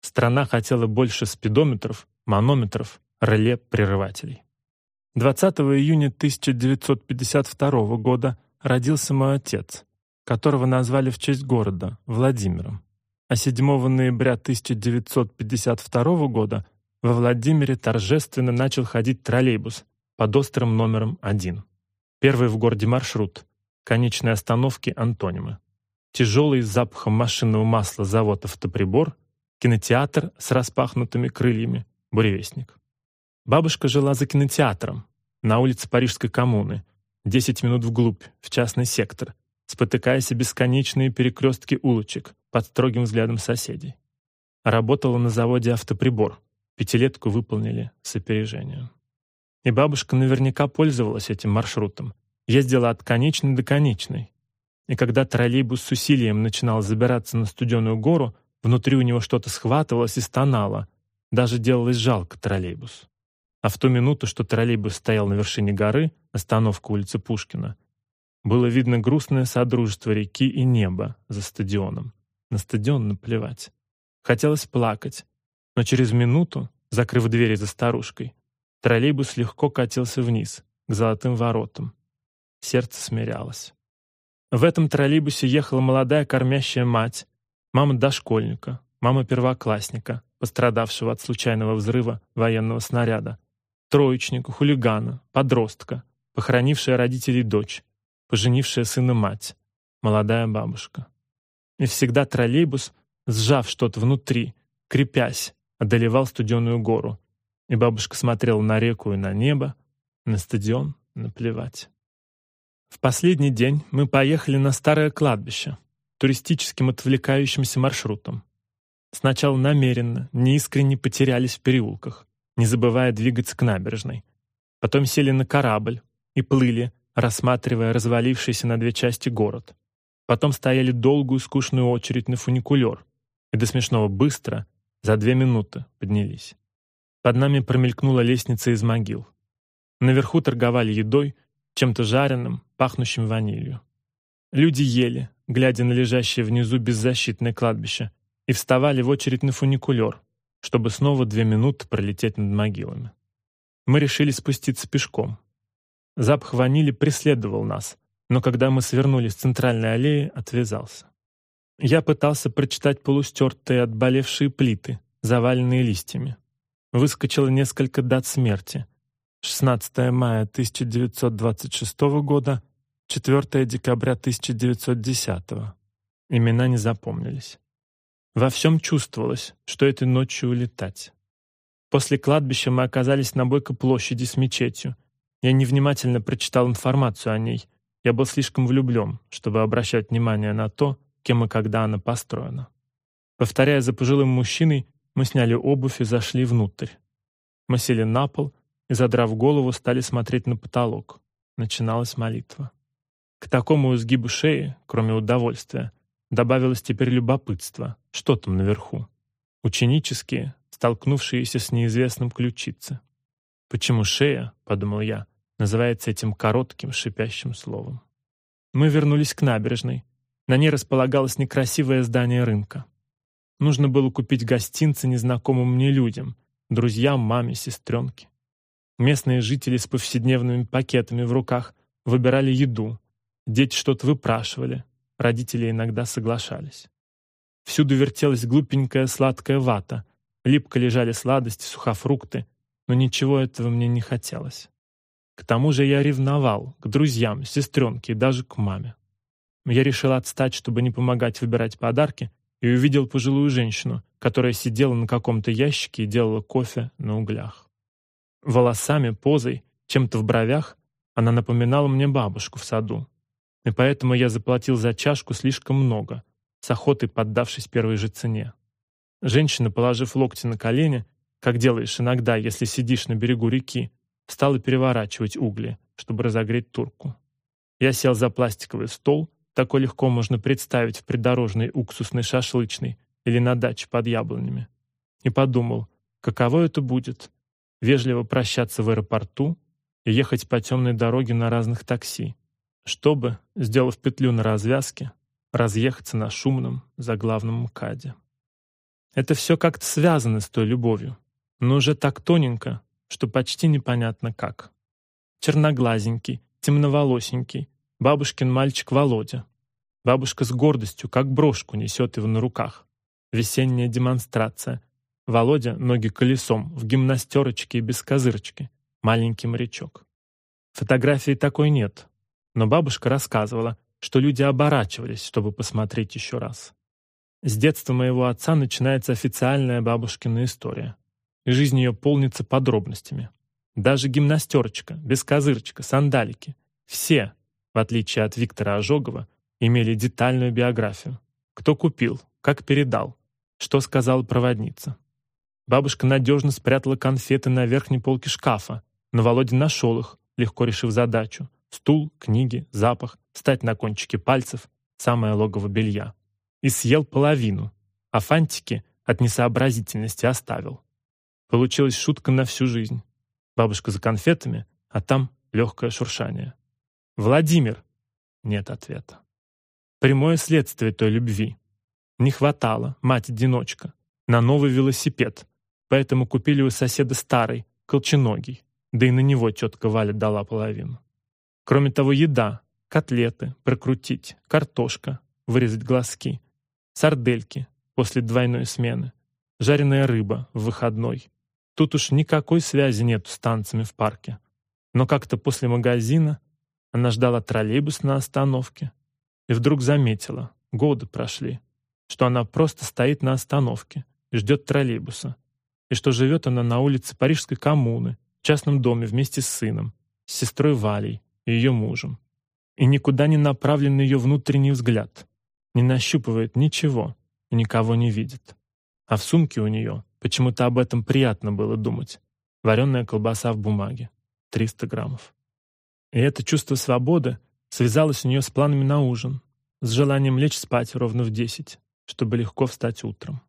A: Страна хотела больше спидометров, манометров, реле-прерывателей. 20 июня 1952 года родился мой отец, которого назвали в честь города, Владимиром. А 7 ноября 1952 года во Владимире торжественно начал ходить троллейбус под острым номером 1. Первый в городе маршрут, конечной остановки антонимы. Тяжелый с запахом машинного масла завод «Автоприбор», кинотеатр с распахнутыми крыльями, буревестник. Бабушка жила за кинотеатром, на улице Парижской коммуны, 10 минут вглубь, в частный сектор, спотыкаясь о бесконечные перекрестки улочек под строгим взглядом соседей. Работала на заводе «Автоприбор». Пятилетку выполнили с опережением. И бабушка наверняка пользовалась этим маршрутом. Ездила от конечной до конечной. И когда троллейбус с усилием начинал забираться на студеную гору, внутри у него что-то схватывалось и стонало. Даже делалось жалко троллейбус. А в ту минуту, что троллейбус стоял на вершине горы, остановка улицы Пушкина, было видно грустное содружество реки и неба за стадионом. На стадион наплевать. Хотелось плакать, но через минуту, закрыв двери за старушкой, троллейбус легко катился вниз, к золотым воротам. Сердце смирялось. В этом троллейбусе ехала молодая кормящая мать, мама дошкольника, мама первоклассника, пострадавшего от случайного взрыва военного снаряда, троечника, хулигана, подростка, похоронившая родителей дочь, поженившая сына мать, молодая бабушка. И всегда троллейбус, сжав что-то внутри, крепясь, одолевал студеную гору. И бабушка смотрела на реку и на небо, на стадион, наплевать. В последний день мы поехали на старое кладбище, туристическим отвлекающимся маршрутом. Сначала намеренно, неискренне потерялись в переулках не забывая двигаться к набережной. Потом сели на корабль и плыли, рассматривая развалившийся на две части город. Потом стояли долгую скучную очередь на фуникулер и до смешного быстро, за две минуты, поднялись. Под нами промелькнула лестница из могил. Наверху торговали едой, чем-то жареным, пахнущим ванилью. Люди ели, глядя на лежащее внизу беззащитное кладбище, и вставали в очередь на фуникулер, чтобы снова две минуты пролететь над могилами. Мы решили спуститься пешком. Запах ванили преследовал нас, но когда мы свернули с центральной аллеи, отвязался. Я пытался прочитать полустертые отболевшие плиты, заваленные листьями. Выскочило несколько дат смерти. 16 мая 1926 года, 4 декабря 1910. Имена не запомнились. Во всем чувствовалось, что этой ночью улетать. После кладбища мы оказались на Бойко площади с мечетью. Я невнимательно прочитал информацию о ней. Я был слишком влюблен, чтобы обращать внимание на то, кем и когда она построена. Повторяя за пожилым мужчиной, мы сняли обувь и зашли внутрь. Мы сели на пол и, задрав голову, стали смотреть на потолок. Начиналась молитва. К такому изгибу шеи, кроме удовольствия, добавилось теперь любопытство, что там наверху. Ученические, столкнувшиеся с неизвестным ключицы. «Почему шея?» — подумал я, называется этим коротким шипящим словом. Мы вернулись к набережной. На ней располагалось некрасивое здание рынка. Нужно было купить гостинцы незнакомым мне людям, друзьям, маме, сестренке. Местные жители с повседневными пакетами в руках выбирали еду. Дети что-то выпрашивали, родители иногда соглашались. Всюду вертелась глупенькая сладкая вата, липко лежали сладости, сухофрукты, но ничего этого мне не хотелось. К тому же я ревновал к друзьям, сестренке и даже к маме. Я решил отстать, чтобы не помогать выбирать подарки, и увидел пожилую женщину, которая сидела на каком-то ящике и делала кофе на углях. Волосами, позой, чем-то в бровях она напоминала мне бабушку в саду. И поэтому я заплатил за чашку слишком много, с охотой поддавшись первой же цене. Женщина, положив локти на колени, как делаешь иногда, если сидишь на берегу реки, стала переворачивать угли, чтобы разогреть турку. Я сел за пластиковый стол такой легко можно представить в придорожной уксусной шашлычной или на даче под яблонями. И подумал, каково это будет — вежливо прощаться в аэропорту и ехать по темной дороге на разных такси, чтобы, сделав петлю на развязке, разъехаться на шумном заглавном МКАДе. Это все как-то связано с той любовью, но уже так тоненько, что почти непонятно как. Черноглазенький, темноволосенький, Бабушкин мальчик Володя. Бабушка с гордостью, как брошку, несет его на руках. Весенняя демонстрация. Володя ноги колесом, в гимнастерочке и без козырочки. Маленький морячок. Фотографии такой нет. Но бабушка рассказывала, что люди оборачивались, чтобы посмотреть еще раз. С детства моего отца начинается официальная бабушкина история. И жизнь ее полнится подробностями. Даже гимнастерочка, без козырочка, сандалики. Все, в отличие от Виктора Ожогова, имели детальную биографию. Кто купил, как передал, что сказала проводница. Бабушка надежно спрятала конфеты на верхней полке шкафа, но Володя нашел их, легко решив задачу. Стул, книги, запах, стать на кончике пальцев, самое логово белья. И съел половину, а фантики от несообразительности оставил. Получилась шутка на всю жизнь. Бабушка за конфетами, а там легкое шуршание. «Владимир!» Нет ответа. Прямое следствие той любви. Не хватало, мать-одиночка, на новый велосипед, поэтому купили у соседа старый, колченогий, да и на него тетка Валя дала половину. Кроме того, еда, котлеты, прокрутить, картошка, вырезать глазки, сардельки после двойной смены, жареная рыба в выходной. Тут уж никакой связи нет с танцами в парке. Но как-то после магазина она ждала троллейбус на остановке и вдруг заметила, годы прошли, что она просто стоит на остановке и ждет троллейбуса, и что живет она на улице Парижской коммуны, в частном доме вместе с сыном, с сестрой Валей и ее мужем. И никуда не направлен ее внутренний взгляд, не нащупывает ничего и никого не видит. А в сумке у нее почему-то об этом приятно было думать. Вареная колбаса в бумаге, 300 граммов. И это чувство свободы связалось у нее с планами на ужин, с желанием лечь спать ровно в десять, чтобы легко встать утром.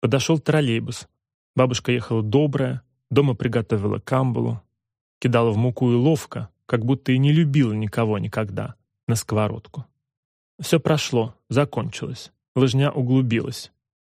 A: Подошел троллейбус. Бабушка ехала добрая, дома приготовила камбалу, кидала в муку и ловко, как будто и не любила никого никогда, на сковородку. Все прошло, закончилось, лыжня углубилась.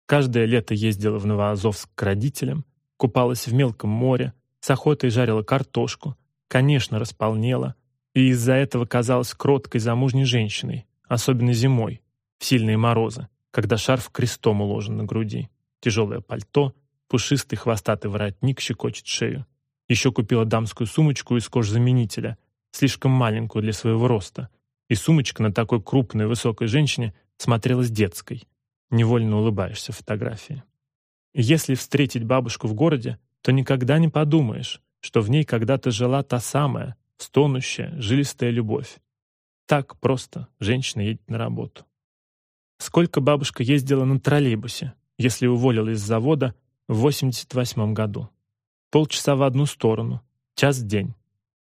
A: Каждое лето ездила в Новоазовск к родителям, купалась в мелком море, с охотой жарила картошку, конечно, располнела, и из-за этого казалась кроткой замужней женщиной, особенно зимой, в сильные морозы, когда шарф крестом уложен на груди, тяжелое пальто, пушистый хвостатый воротник щекочет шею. Еще купила дамскую сумочку из кожзаменителя, слишком маленькую для своего роста, и сумочка на такой крупной высокой женщине смотрелась детской. Невольно улыбаешься фотографии. Если встретить бабушку в городе, то никогда не подумаешь, что в ней когда-то жила та самая, стонущая, жилистая любовь. Так просто женщина едет на работу. Сколько бабушка ездила на троллейбусе, если уволилась с завода в 88 году? Полчаса в одну сторону, час в день,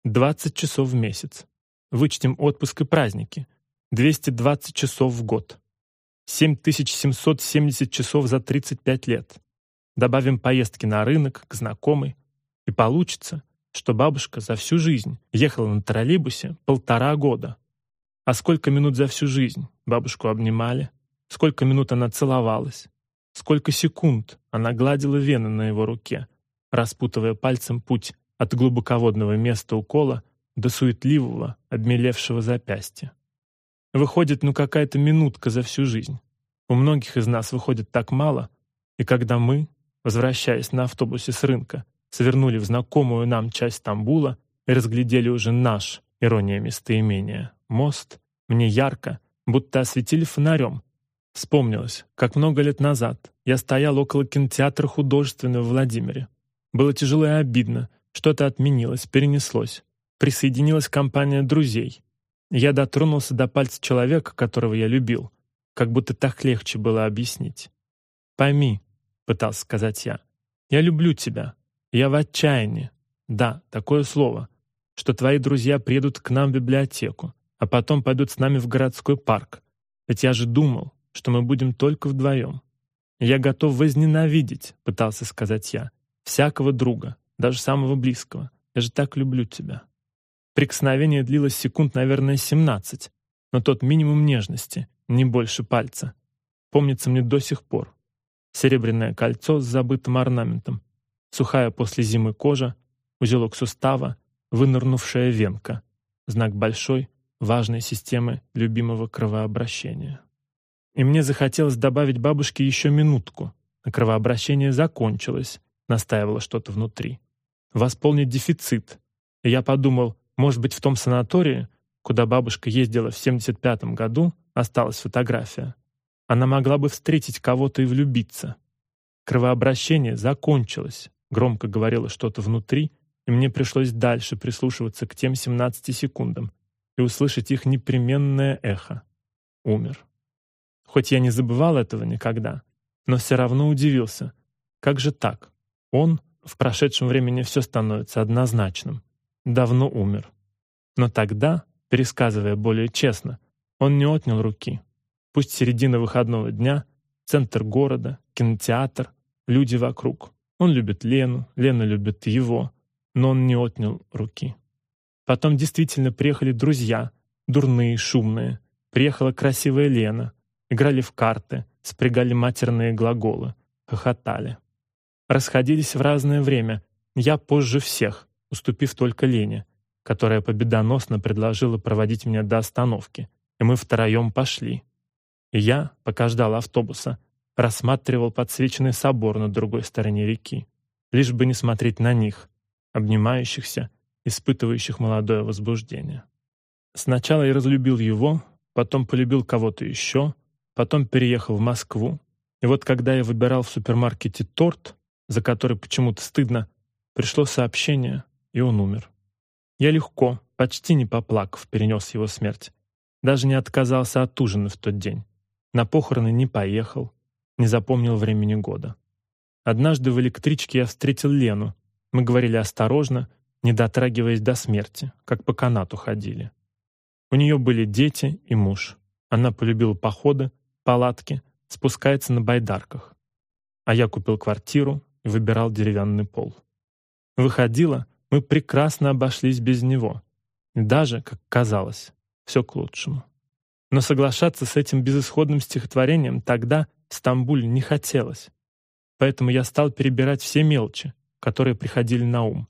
A: 20 часов в месяц. Вычтем отпуск и праздники, 220 часов в год. 7770 часов за 35 лет. Добавим поездки на рынок, к знакомой, и получится, что бабушка за всю жизнь ехала на троллейбусе полтора года. А сколько минут за всю жизнь бабушку обнимали, сколько минут она целовалась, сколько секунд она гладила вены на его руке, распутывая пальцем путь от глубоководного места укола до суетливого, обмелевшего запястья. Выходит, ну какая-то минутка за всю жизнь. У многих из нас выходит так мало, и когда мы, возвращаясь на автобусе с рынка, свернули в знакомую нам часть Стамбула и разглядели уже наш, ирония местоимения, мост, мне ярко, будто осветили фонарем. Вспомнилось, как много лет назад я стоял около кинотеатра художественного в Владимире. Было тяжело и обидно, что-то отменилось, перенеслось. Присоединилась компания друзей. Я дотронулся до пальца человека, которого я любил, как будто так легче было объяснить. «Пойми», — пытался сказать я, — «я люблю тебя, я в отчаянии. Да, такое слово. Что твои друзья приедут к нам в библиотеку, а потом пойдут с нами в городской парк. Ведь я же думал, что мы будем только вдвоем. Я готов возненавидеть, пытался сказать я, всякого друга, даже самого близкого. Я же так люблю тебя. Прикосновение длилось секунд, наверное, 17, но тот минимум нежности, не больше пальца. Помнится мне до сих пор. Серебряное кольцо с забытым орнаментом, сухая после зимы кожа, узелок сустава, вынырнувшая венка, знак большой, важной системы любимого кровообращения. И мне захотелось добавить бабушке еще минутку, а кровообращение закончилось, настаивало что-то внутри. Восполнить дефицит. И я подумал, может быть, в том санатории, куда бабушка ездила в 75-м году, осталась фотография. Она могла бы встретить кого-то и влюбиться. Кровообращение закончилось, Громко говорило что-то внутри, и мне пришлось дальше прислушиваться к тем 17 секундам и услышать их непременное эхо. Умер. Хоть я не забывал этого никогда, но все равно удивился. Как же так? Он, в прошедшем времени все становится однозначным, давно умер. Но тогда, пересказывая более честно, он не отнял руки. Пусть середина выходного дня, центр города, кинотеатр, люди вокруг. Он любит Лену, Лена любит его, но он не отнял руки. Потом действительно приехали друзья, дурные, шумные. Приехала красивая Лена. Играли в карты, спрягали матерные глаголы, хохотали. Расходились в разное время. Я позже всех, уступив только Лене, которая победоносно предложила проводить меня до остановки, и мы втроем пошли. И я, пока ждал автобуса, рассматривал подсвеченный собор на другой стороне реки, лишь бы не смотреть на них, обнимающихся, испытывающих молодое возбуждение. Сначала я разлюбил его, потом полюбил кого-то еще, потом переехал в Москву. И вот когда я выбирал в супермаркете торт, за который почему-то стыдно, пришло сообщение, и он умер. Я легко, почти не поплакав, перенес его смерть. Даже не отказался от ужина в тот день. На похороны не поехал, не запомнил времени года. Однажды в электричке я встретил Лену. Мы говорили осторожно, не дотрагиваясь до смерти, как по канату ходили. У нее были дети и муж. Она полюбила походы, палатки, спускается на байдарках. А я купил квартиру выбирал деревянный пол. Выходило, мы прекрасно обошлись без него. Даже, как казалось, все к лучшему. Но соглашаться с этим безысходным стихотворением тогда в Стамбуле не хотелось. Поэтому я стал перебирать все мелочи, которые приходили на ум.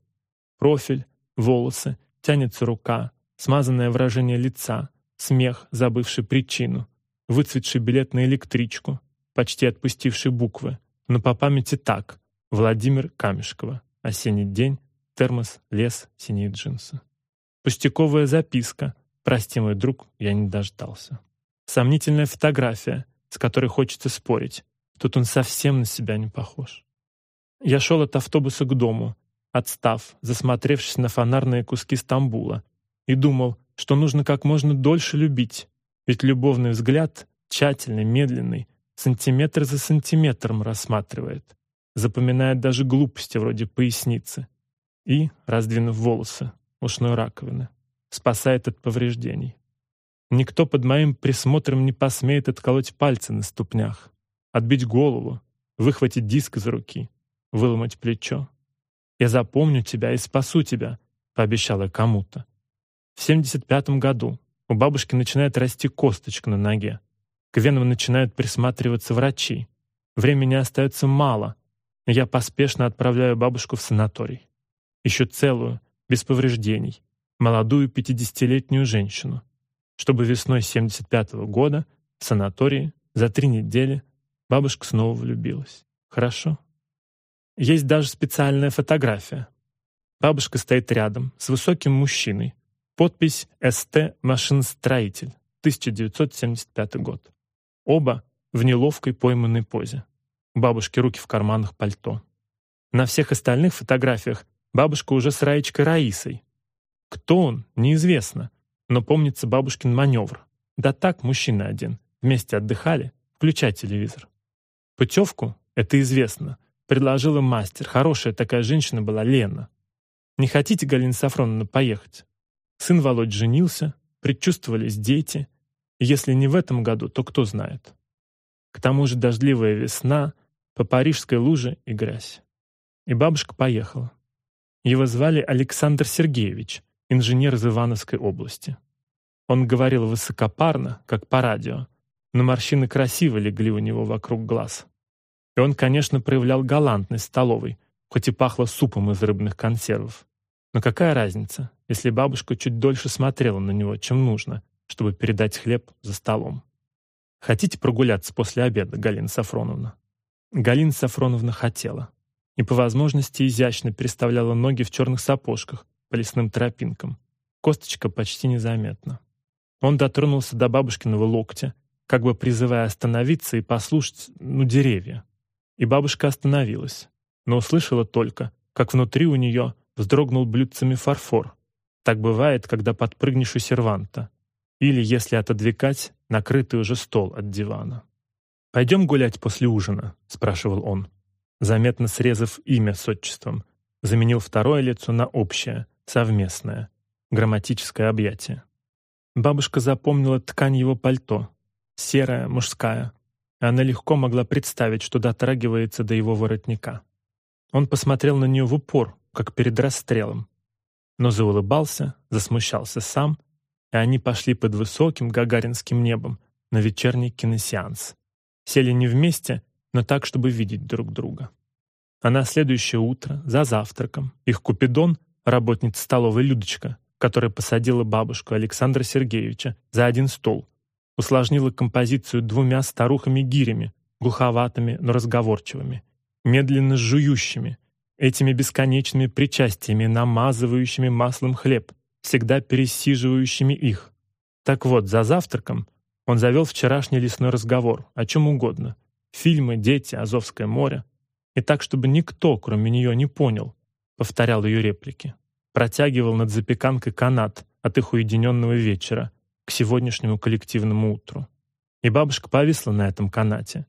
A: Профиль, волосы, тянется рука, смазанное выражение лица, смех, забывший причину, выцветший билет на электричку, почти отпустивший буквы, но по памяти так. Владимир Камешкова. Осенний день, термос, лес, синие джинсы. Пустяковая записка. «Прости, мой друг, я не дождался». Сомнительная фотография, с которой хочется спорить. Тут он совсем на себя не похож. Я шел от автобуса к дому, отстав, засмотревшись на фонарные куски Стамбула, и думал, что нужно как можно дольше любить, ведь любовный взгляд, тщательный, медленный, сантиметр за сантиметром рассматривает, запоминает даже глупости вроде поясницы и, раздвинув волосы, ушной раковины, спасает от повреждений. Никто под моим присмотром не посмеет отколоть пальцы на ступнях, отбить голову, выхватить диск из руки, выломать плечо. «Я запомню тебя и спасу тебя», — пообещала кому-то. В 75-м году у бабушки начинает расти косточка на ноге. К венам начинают присматриваться врачи. Времени остается мало. Я поспешно отправляю бабушку в санаторий. Еще целую, без повреждений, молодую 50-летнюю женщину, чтобы весной 75 -го года в санатории за три недели бабушка снова влюбилась. Хорошо? Есть даже специальная фотография. Бабушка стоит рядом с высоким мужчиной. Подпись «СТ Машиностроитель», 1975 год. Оба в неловкой пойманной позе. Бабушки руки в карманах пальто. На всех остальных фотографиях бабушка уже с Раечкой Раисой. Кто он, неизвестно, но помнится бабушкин маневр. Да так, мужчина один. Вместе отдыхали, включай телевизор. Путевку, это известно, предложила мастер. Хорошая такая женщина была Лена. Не хотите, Галина Сафроновна, поехать? Сын Володь женился, предчувствовались дети — если не в этом году, то кто знает. К тому же дождливая весна, по парижской луже и грязь. И бабушка поехала. Его звали Александр Сергеевич, инженер из Ивановской области. Он говорил высокопарно, как по радио, но морщины красиво легли у него вокруг глаз. И он, конечно, проявлял галантность столовой, хоть и пахло супом из рыбных консервов. Но какая разница, если бабушка чуть дольше смотрела на него, чем нужно, чтобы передать хлеб за столом. «Хотите прогуляться после обеда, Галина Сафроновна?» Галина Сафроновна хотела. И по возможности изящно переставляла ноги в черных сапожках по лесным тропинкам. Косточка почти незаметна. Он дотронулся до бабушкиного локтя, как бы призывая остановиться и послушать, ну, деревья. И бабушка остановилась, но услышала только, как внутри у нее вздрогнул блюдцами фарфор. Так бывает, когда подпрыгнешь у серванта. Или, если отодвигать, накрытый уже стол от дивана. «Пойдем гулять после ужина?» — спрашивал он. Заметно срезав имя с отчеством, заменил второе лицо на общее, совместное, грамматическое объятие. Бабушка запомнила ткань его пальто, серая, мужская. Она легко могла представить, что дотрагивается до его воротника. Он посмотрел на нее в упор, как перед расстрелом, но заулыбался, засмущался сам и они пошли под высоким гагаринским небом на вечерний киносеанс. Сели не вместе, но так, чтобы видеть друг друга. А на следующее утро, за завтраком, их Купидон, работница столовой Людочка, которая посадила бабушку Александра Сергеевича за один стол, усложнила композицию двумя старухами-гирями, глуховатыми, но разговорчивыми, медленно жующими, этими бесконечными причастиями, намазывающими маслом хлеб, всегда пересиживающими их. Так вот, за завтраком он завел вчерашний лесной разговор, о чем угодно. Фильмы, дети, Азовское море. И так, чтобы никто, кроме нее, не понял, повторял ее реплики. Протягивал над запеканкой канат от их уединенного вечера к сегодняшнему коллективному утру. И бабушка повисла на этом канате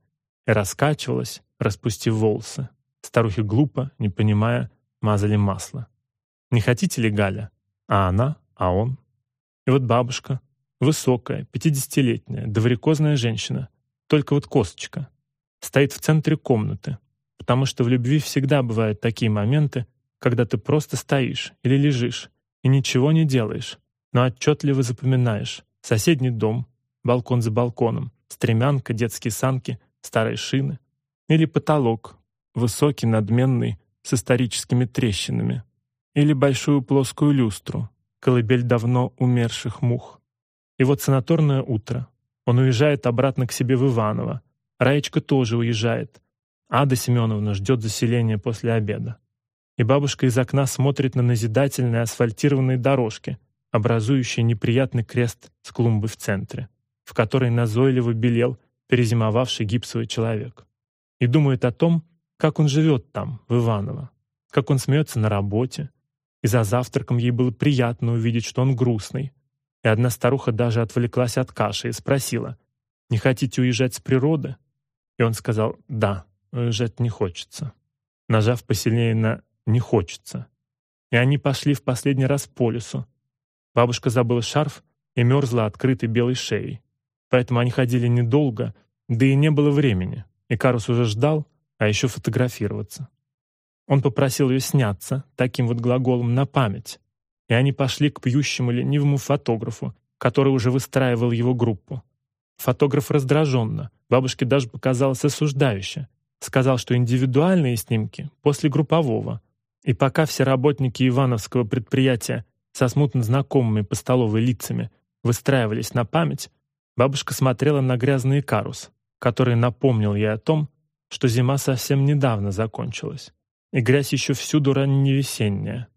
A: и раскачивалась, распустив волосы. Старухи глупо, не понимая, мазали масло. «Не хотите ли, Галя?» А она, а он. И вот бабушка, высокая, пятидесятилетняя, доварикозная женщина, только вот косточка, стоит в центре комнаты, потому что в любви всегда бывают такие моменты, когда ты просто стоишь или лежишь и ничего не делаешь, но отчетливо запоминаешь. Соседний дом, балкон за балконом, стремянка, детские санки, старые шины. Или потолок, высокий, надменный, с историческими трещинами, или большую плоскую люстру, колыбель давно умерших мух. И вот санаторное утро. Он уезжает обратно к себе в Иваново. Раечка тоже уезжает. Ада Семеновна ждет заселения после обеда. И бабушка из окна смотрит на назидательные асфальтированные дорожки, образующие неприятный крест с клумбой в центре, в которой назойливо белел перезимовавший гипсовый человек. И думает о том, как он живет там, в Иваново, как он смеется на работе. И за завтраком ей было приятно увидеть, что он грустный. И одна старуха даже отвлеклась от каши и спросила, «Не хотите уезжать с природы?» И он сказал, «Да, уезжать не хочется», нажав посильнее на «не хочется». И они пошли в последний раз по лесу. Бабушка забыла шарф и мерзла открытой белой шеей. Поэтому они ходили недолго, да и не было времени. И Карус уже ждал, а еще фотографироваться. Он попросил ее сняться, таким вот глаголом, на память. И они пошли к пьющему ленивому фотографу, который уже выстраивал его группу. Фотограф раздраженно, бабушке даже показалось осуждающе. Сказал, что индивидуальные снимки после группового. И пока все работники Ивановского предприятия со смутно знакомыми по столовой лицами выстраивались на память, бабушка смотрела на грязный карус, который напомнил ей о том, что зима совсем недавно закончилась, и грязь еще всюду ранневесенняя.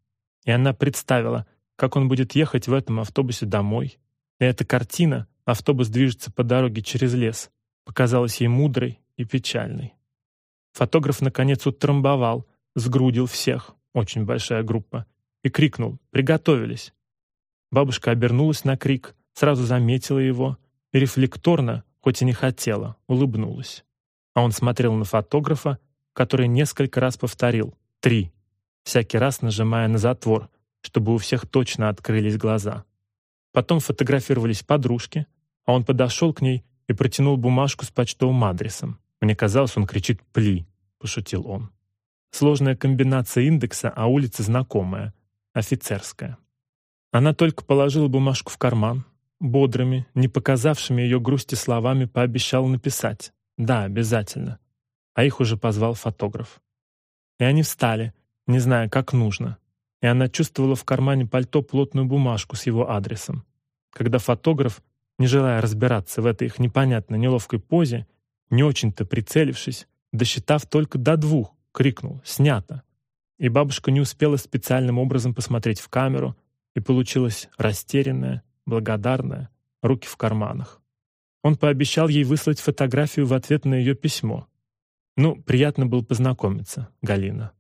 A: И она представила, как он будет ехать в этом автобусе домой. И эта картина, автобус движется по дороге через лес, показалась ей мудрой и печальной. Фотограф, наконец, утрамбовал, сгрудил всех, очень большая группа, и крикнул «Приготовились!». Бабушка обернулась на крик, сразу заметила его и рефлекторно, хоть и не хотела, улыбнулась. А он смотрел на фотографа, который несколько раз повторил «три», всякий раз нажимая на затвор, чтобы у всех точно открылись глаза. Потом фотографировались подружки, а он подошел к ней и протянул бумажку с почтовым адресом. Мне казалось, он кричит «пли», — пошутил он. Сложная комбинация индекса, а улица знакомая, офицерская. Она только положила бумажку в карман, бодрыми, не показавшими ее грусти словами пообещала написать да, обязательно. А их уже позвал фотограф. И они встали, не зная, как нужно. И она чувствовала в кармане пальто плотную бумажку с его адресом. Когда фотограф, не желая разбираться в этой их непонятной неловкой позе, не очень-то прицелившись, досчитав только до двух, крикнул «Снято!». И бабушка не успела специальным образом посмотреть в камеру, и получилась растерянная, благодарная, руки в карманах. Он пообещал ей выслать фотографию в ответ на ее письмо. «Ну, приятно было познакомиться, Галина.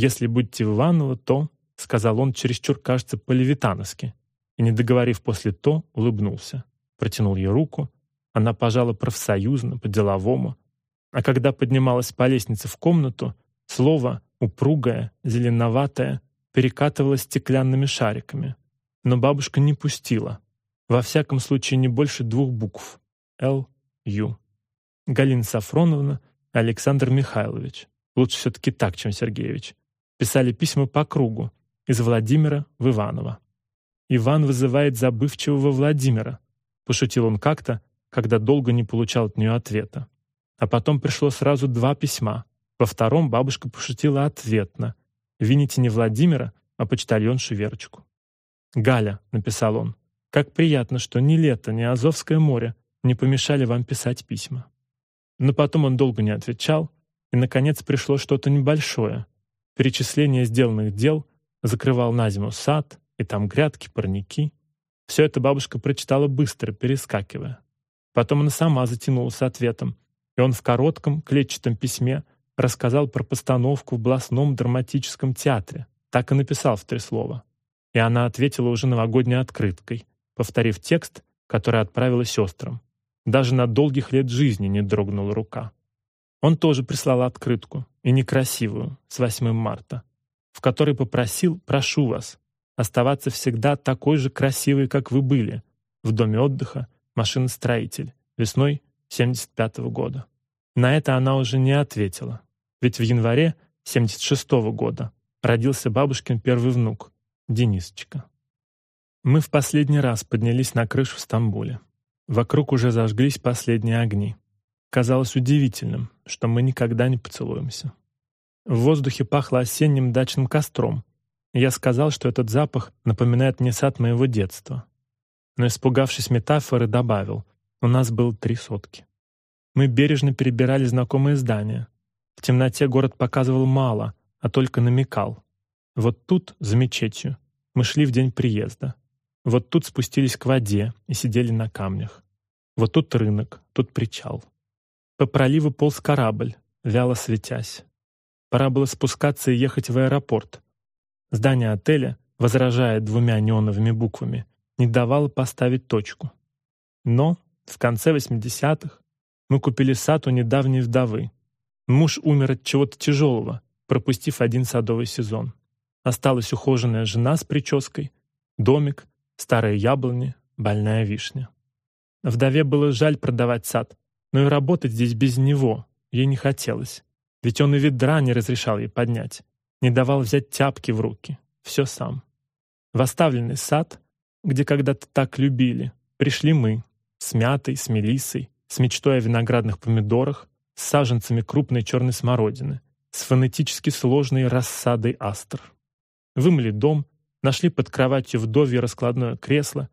A: Если будете в Иваново, то...» — сказал он чересчур, кажется, по-левитановски. И, не договорив после «то», улыбнулся. Протянул ей руку. Она пожала профсоюзно, по-деловому. А когда поднималась по лестнице в комнату, слово, упругое, зеленоватое, перекатывалось стеклянными шариками. Но бабушка не пустила. Во всяком случае, не больше двух букв. Л. Ю. Галина Сафроновна, Александр Михайлович. Лучше все-таки так, чем Сергеевич. Писали письма по кругу, из Владимира в Иваново. «Иван вызывает забывчивого Владимира», пошутил он как-то, когда долго не получал от нее ответа. А потом пришло сразу два письма. Во втором бабушка пошутила ответно. «Вините не Владимира, а почтальоншу Верочку». «Галя», — написал он, — «как приятно, что ни лето, ни Азовское море не помешали вам писать письма. Но потом он долго не отвечал, и, наконец, пришло что-то небольшое. Перечисление сделанных дел закрывал на зиму сад, и там грядки, парники. Все это бабушка прочитала быстро, перескакивая. Потом она сама затянула с ответом, и он в коротком, клетчатом письме рассказал про постановку в областном драматическом театре. Так и написал в три слова. И она ответила уже новогодней открыткой, повторив текст, который отправила сестрам. Даже на долгих лет жизни не дрогнула рука. Он тоже прислал открытку, и некрасивую, с 8 марта, в которой попросил, прошу вас, оставаться всегда такой же красивой, как вы были, в доме отдыха «Машиностроитель» весной 75 -го года. На это она уже не ответила, ведь в январе 76 -го года родился бабушкин первый внук, Денисочка. Мы в последний раз поднялись на крышу в Стамбуле. Вокруг уже зажглись последние огни. Казалось удивительным, что мы никогда не поцелуемся. В воздухе пахло осенним дачным костром, Я сказал, что этот запах напоминает мне сад моего детства. Но, испугавшись метафоры, добавил, у нас был три сотки. Мы бережно перебирали знакомые здания. В темноте город показывал мало, а только намекал. Вот тут, за мечетью, мы шли в день приезда. Вот тут спустились к воде и сидели на камнях. Вот тут рынок, тут причал. По проливу полз корабль, вяло светясь. Пора было спускаться и ехать в аэропорт. Здание отеля, возражая двумя неоновыми буквами, не давало поставить точку. Но в конце 80-х мы купили сад у недавней вдовы. Муж умер от чего-то тяжелого, пропустив один садовый сезон. Осталась ухоженная жена с прической, домик, старые яблони, больная вишня. Вдове было жаль продавать сад, но и работать здесь без него ей не хотелось. Ведь он и ведра не разрешал ей поднять, не давал взять тяпки в руки. Все сам. В оставленный сад, где когда-то так любили, пришли мы, с мятой, с мелиссой, с мечтой о виноградных помидорах, с саженцами крупной черной смородины, с фонетически сложной рассадой астр. Вымыли дом, нашли под кроватью вдовье раскладное кресло,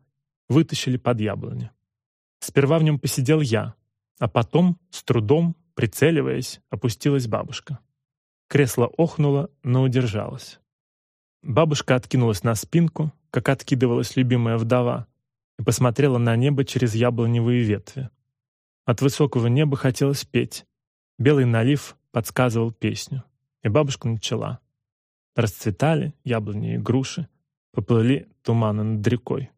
A: вытащили под яблони. Сперва в нем посидел я, а потом, с трудом, Прицеливаясь, опустилась бабушка. Кресло охнуло, но удержалось. Бабушка откинулась на спинку, как откидывалась любимая вдова, и посмотрела на небо через яблоневые ветви. От высокого неба хотелось петь. Белый налив подсказывал песню, и бабушка начала. Расцветали яблони и груши, поплыли туманы над рекой.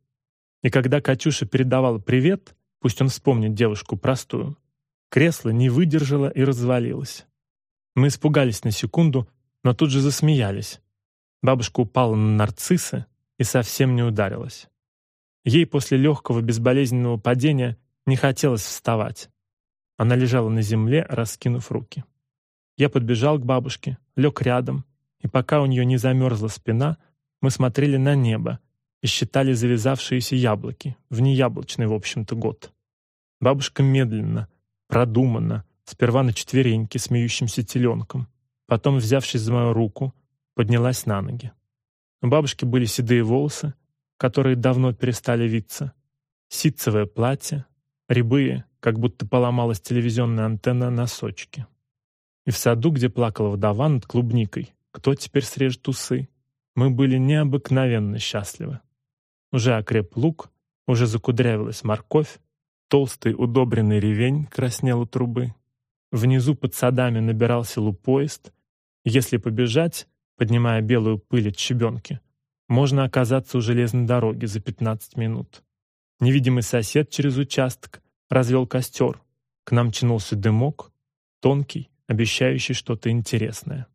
A: И когда Катюша передавала привет, пусть он вспомнит девушку простую, Кресло не выдержало и развалилось. Мы испугались на секунду, но тут же засмеялись. Бабушка упала на нарциссы и совсем не ударилась. Ей после легкого безболезненного падения не хотелось вставать. Она лежала на земле, раскинув руки. Я подбежал к бабушке, лег рядом, и пока у нее не замерзла спина, мы смотрели на небо и считали завязавшиеся яблоки, в неяблочный, в общем-то, год. Бабушка медленно, продуманно, сперва на четвереньки смеющимся теленком, потом, взявшись за мою руку, поднялась на ноги. У бабушки были седые волосы, которые давно перестали виться, ситцевое платье, рябые, как будто поломалась телевизионная антенна носочки. И в саду, где плакала вдова над клубникой, кто теперь срежет усы, мы были необыкновенно счастливы. Уже окреп лук, уже закудрявилась морковь, Толстый удобренный ревень краснел у трубы. Внизу под садами набирался лупоезд. Если побежать, поднимая белую пыль от щебенки, можно оказаться у железной дороги за 15 минут. Невидимый сосед через участок развел костер. К нам тянулся дымок, тонкий, обещающий что-то интересное.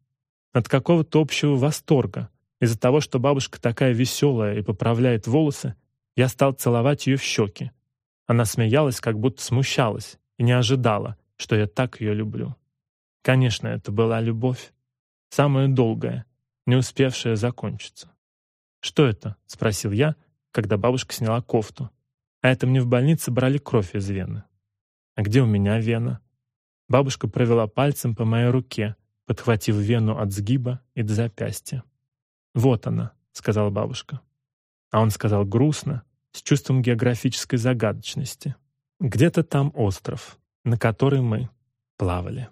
A: От какого-то общего восторга, из-за того, что бабушка такая веселая и поправляет волосы, я стал целовать ее в щеки, она смеялась, как будто смущалась, и не ожидала, что я так ее люблю. Конечно, это была любовь. Самая долгая, не успевшая закончиться. «Что это?» — спросил я, когда бабушка сняла кофту. А это мне в больнице брали кровь из вены. «А где у меня вена?» Бабушка провела пальцем по моей руке, подхватив вену от сгиба и до запястья. «Вот она», — сказала бабушка. А он сказал грустно, с чувством географической загадочности. Где-то там остров, на который мы плавали.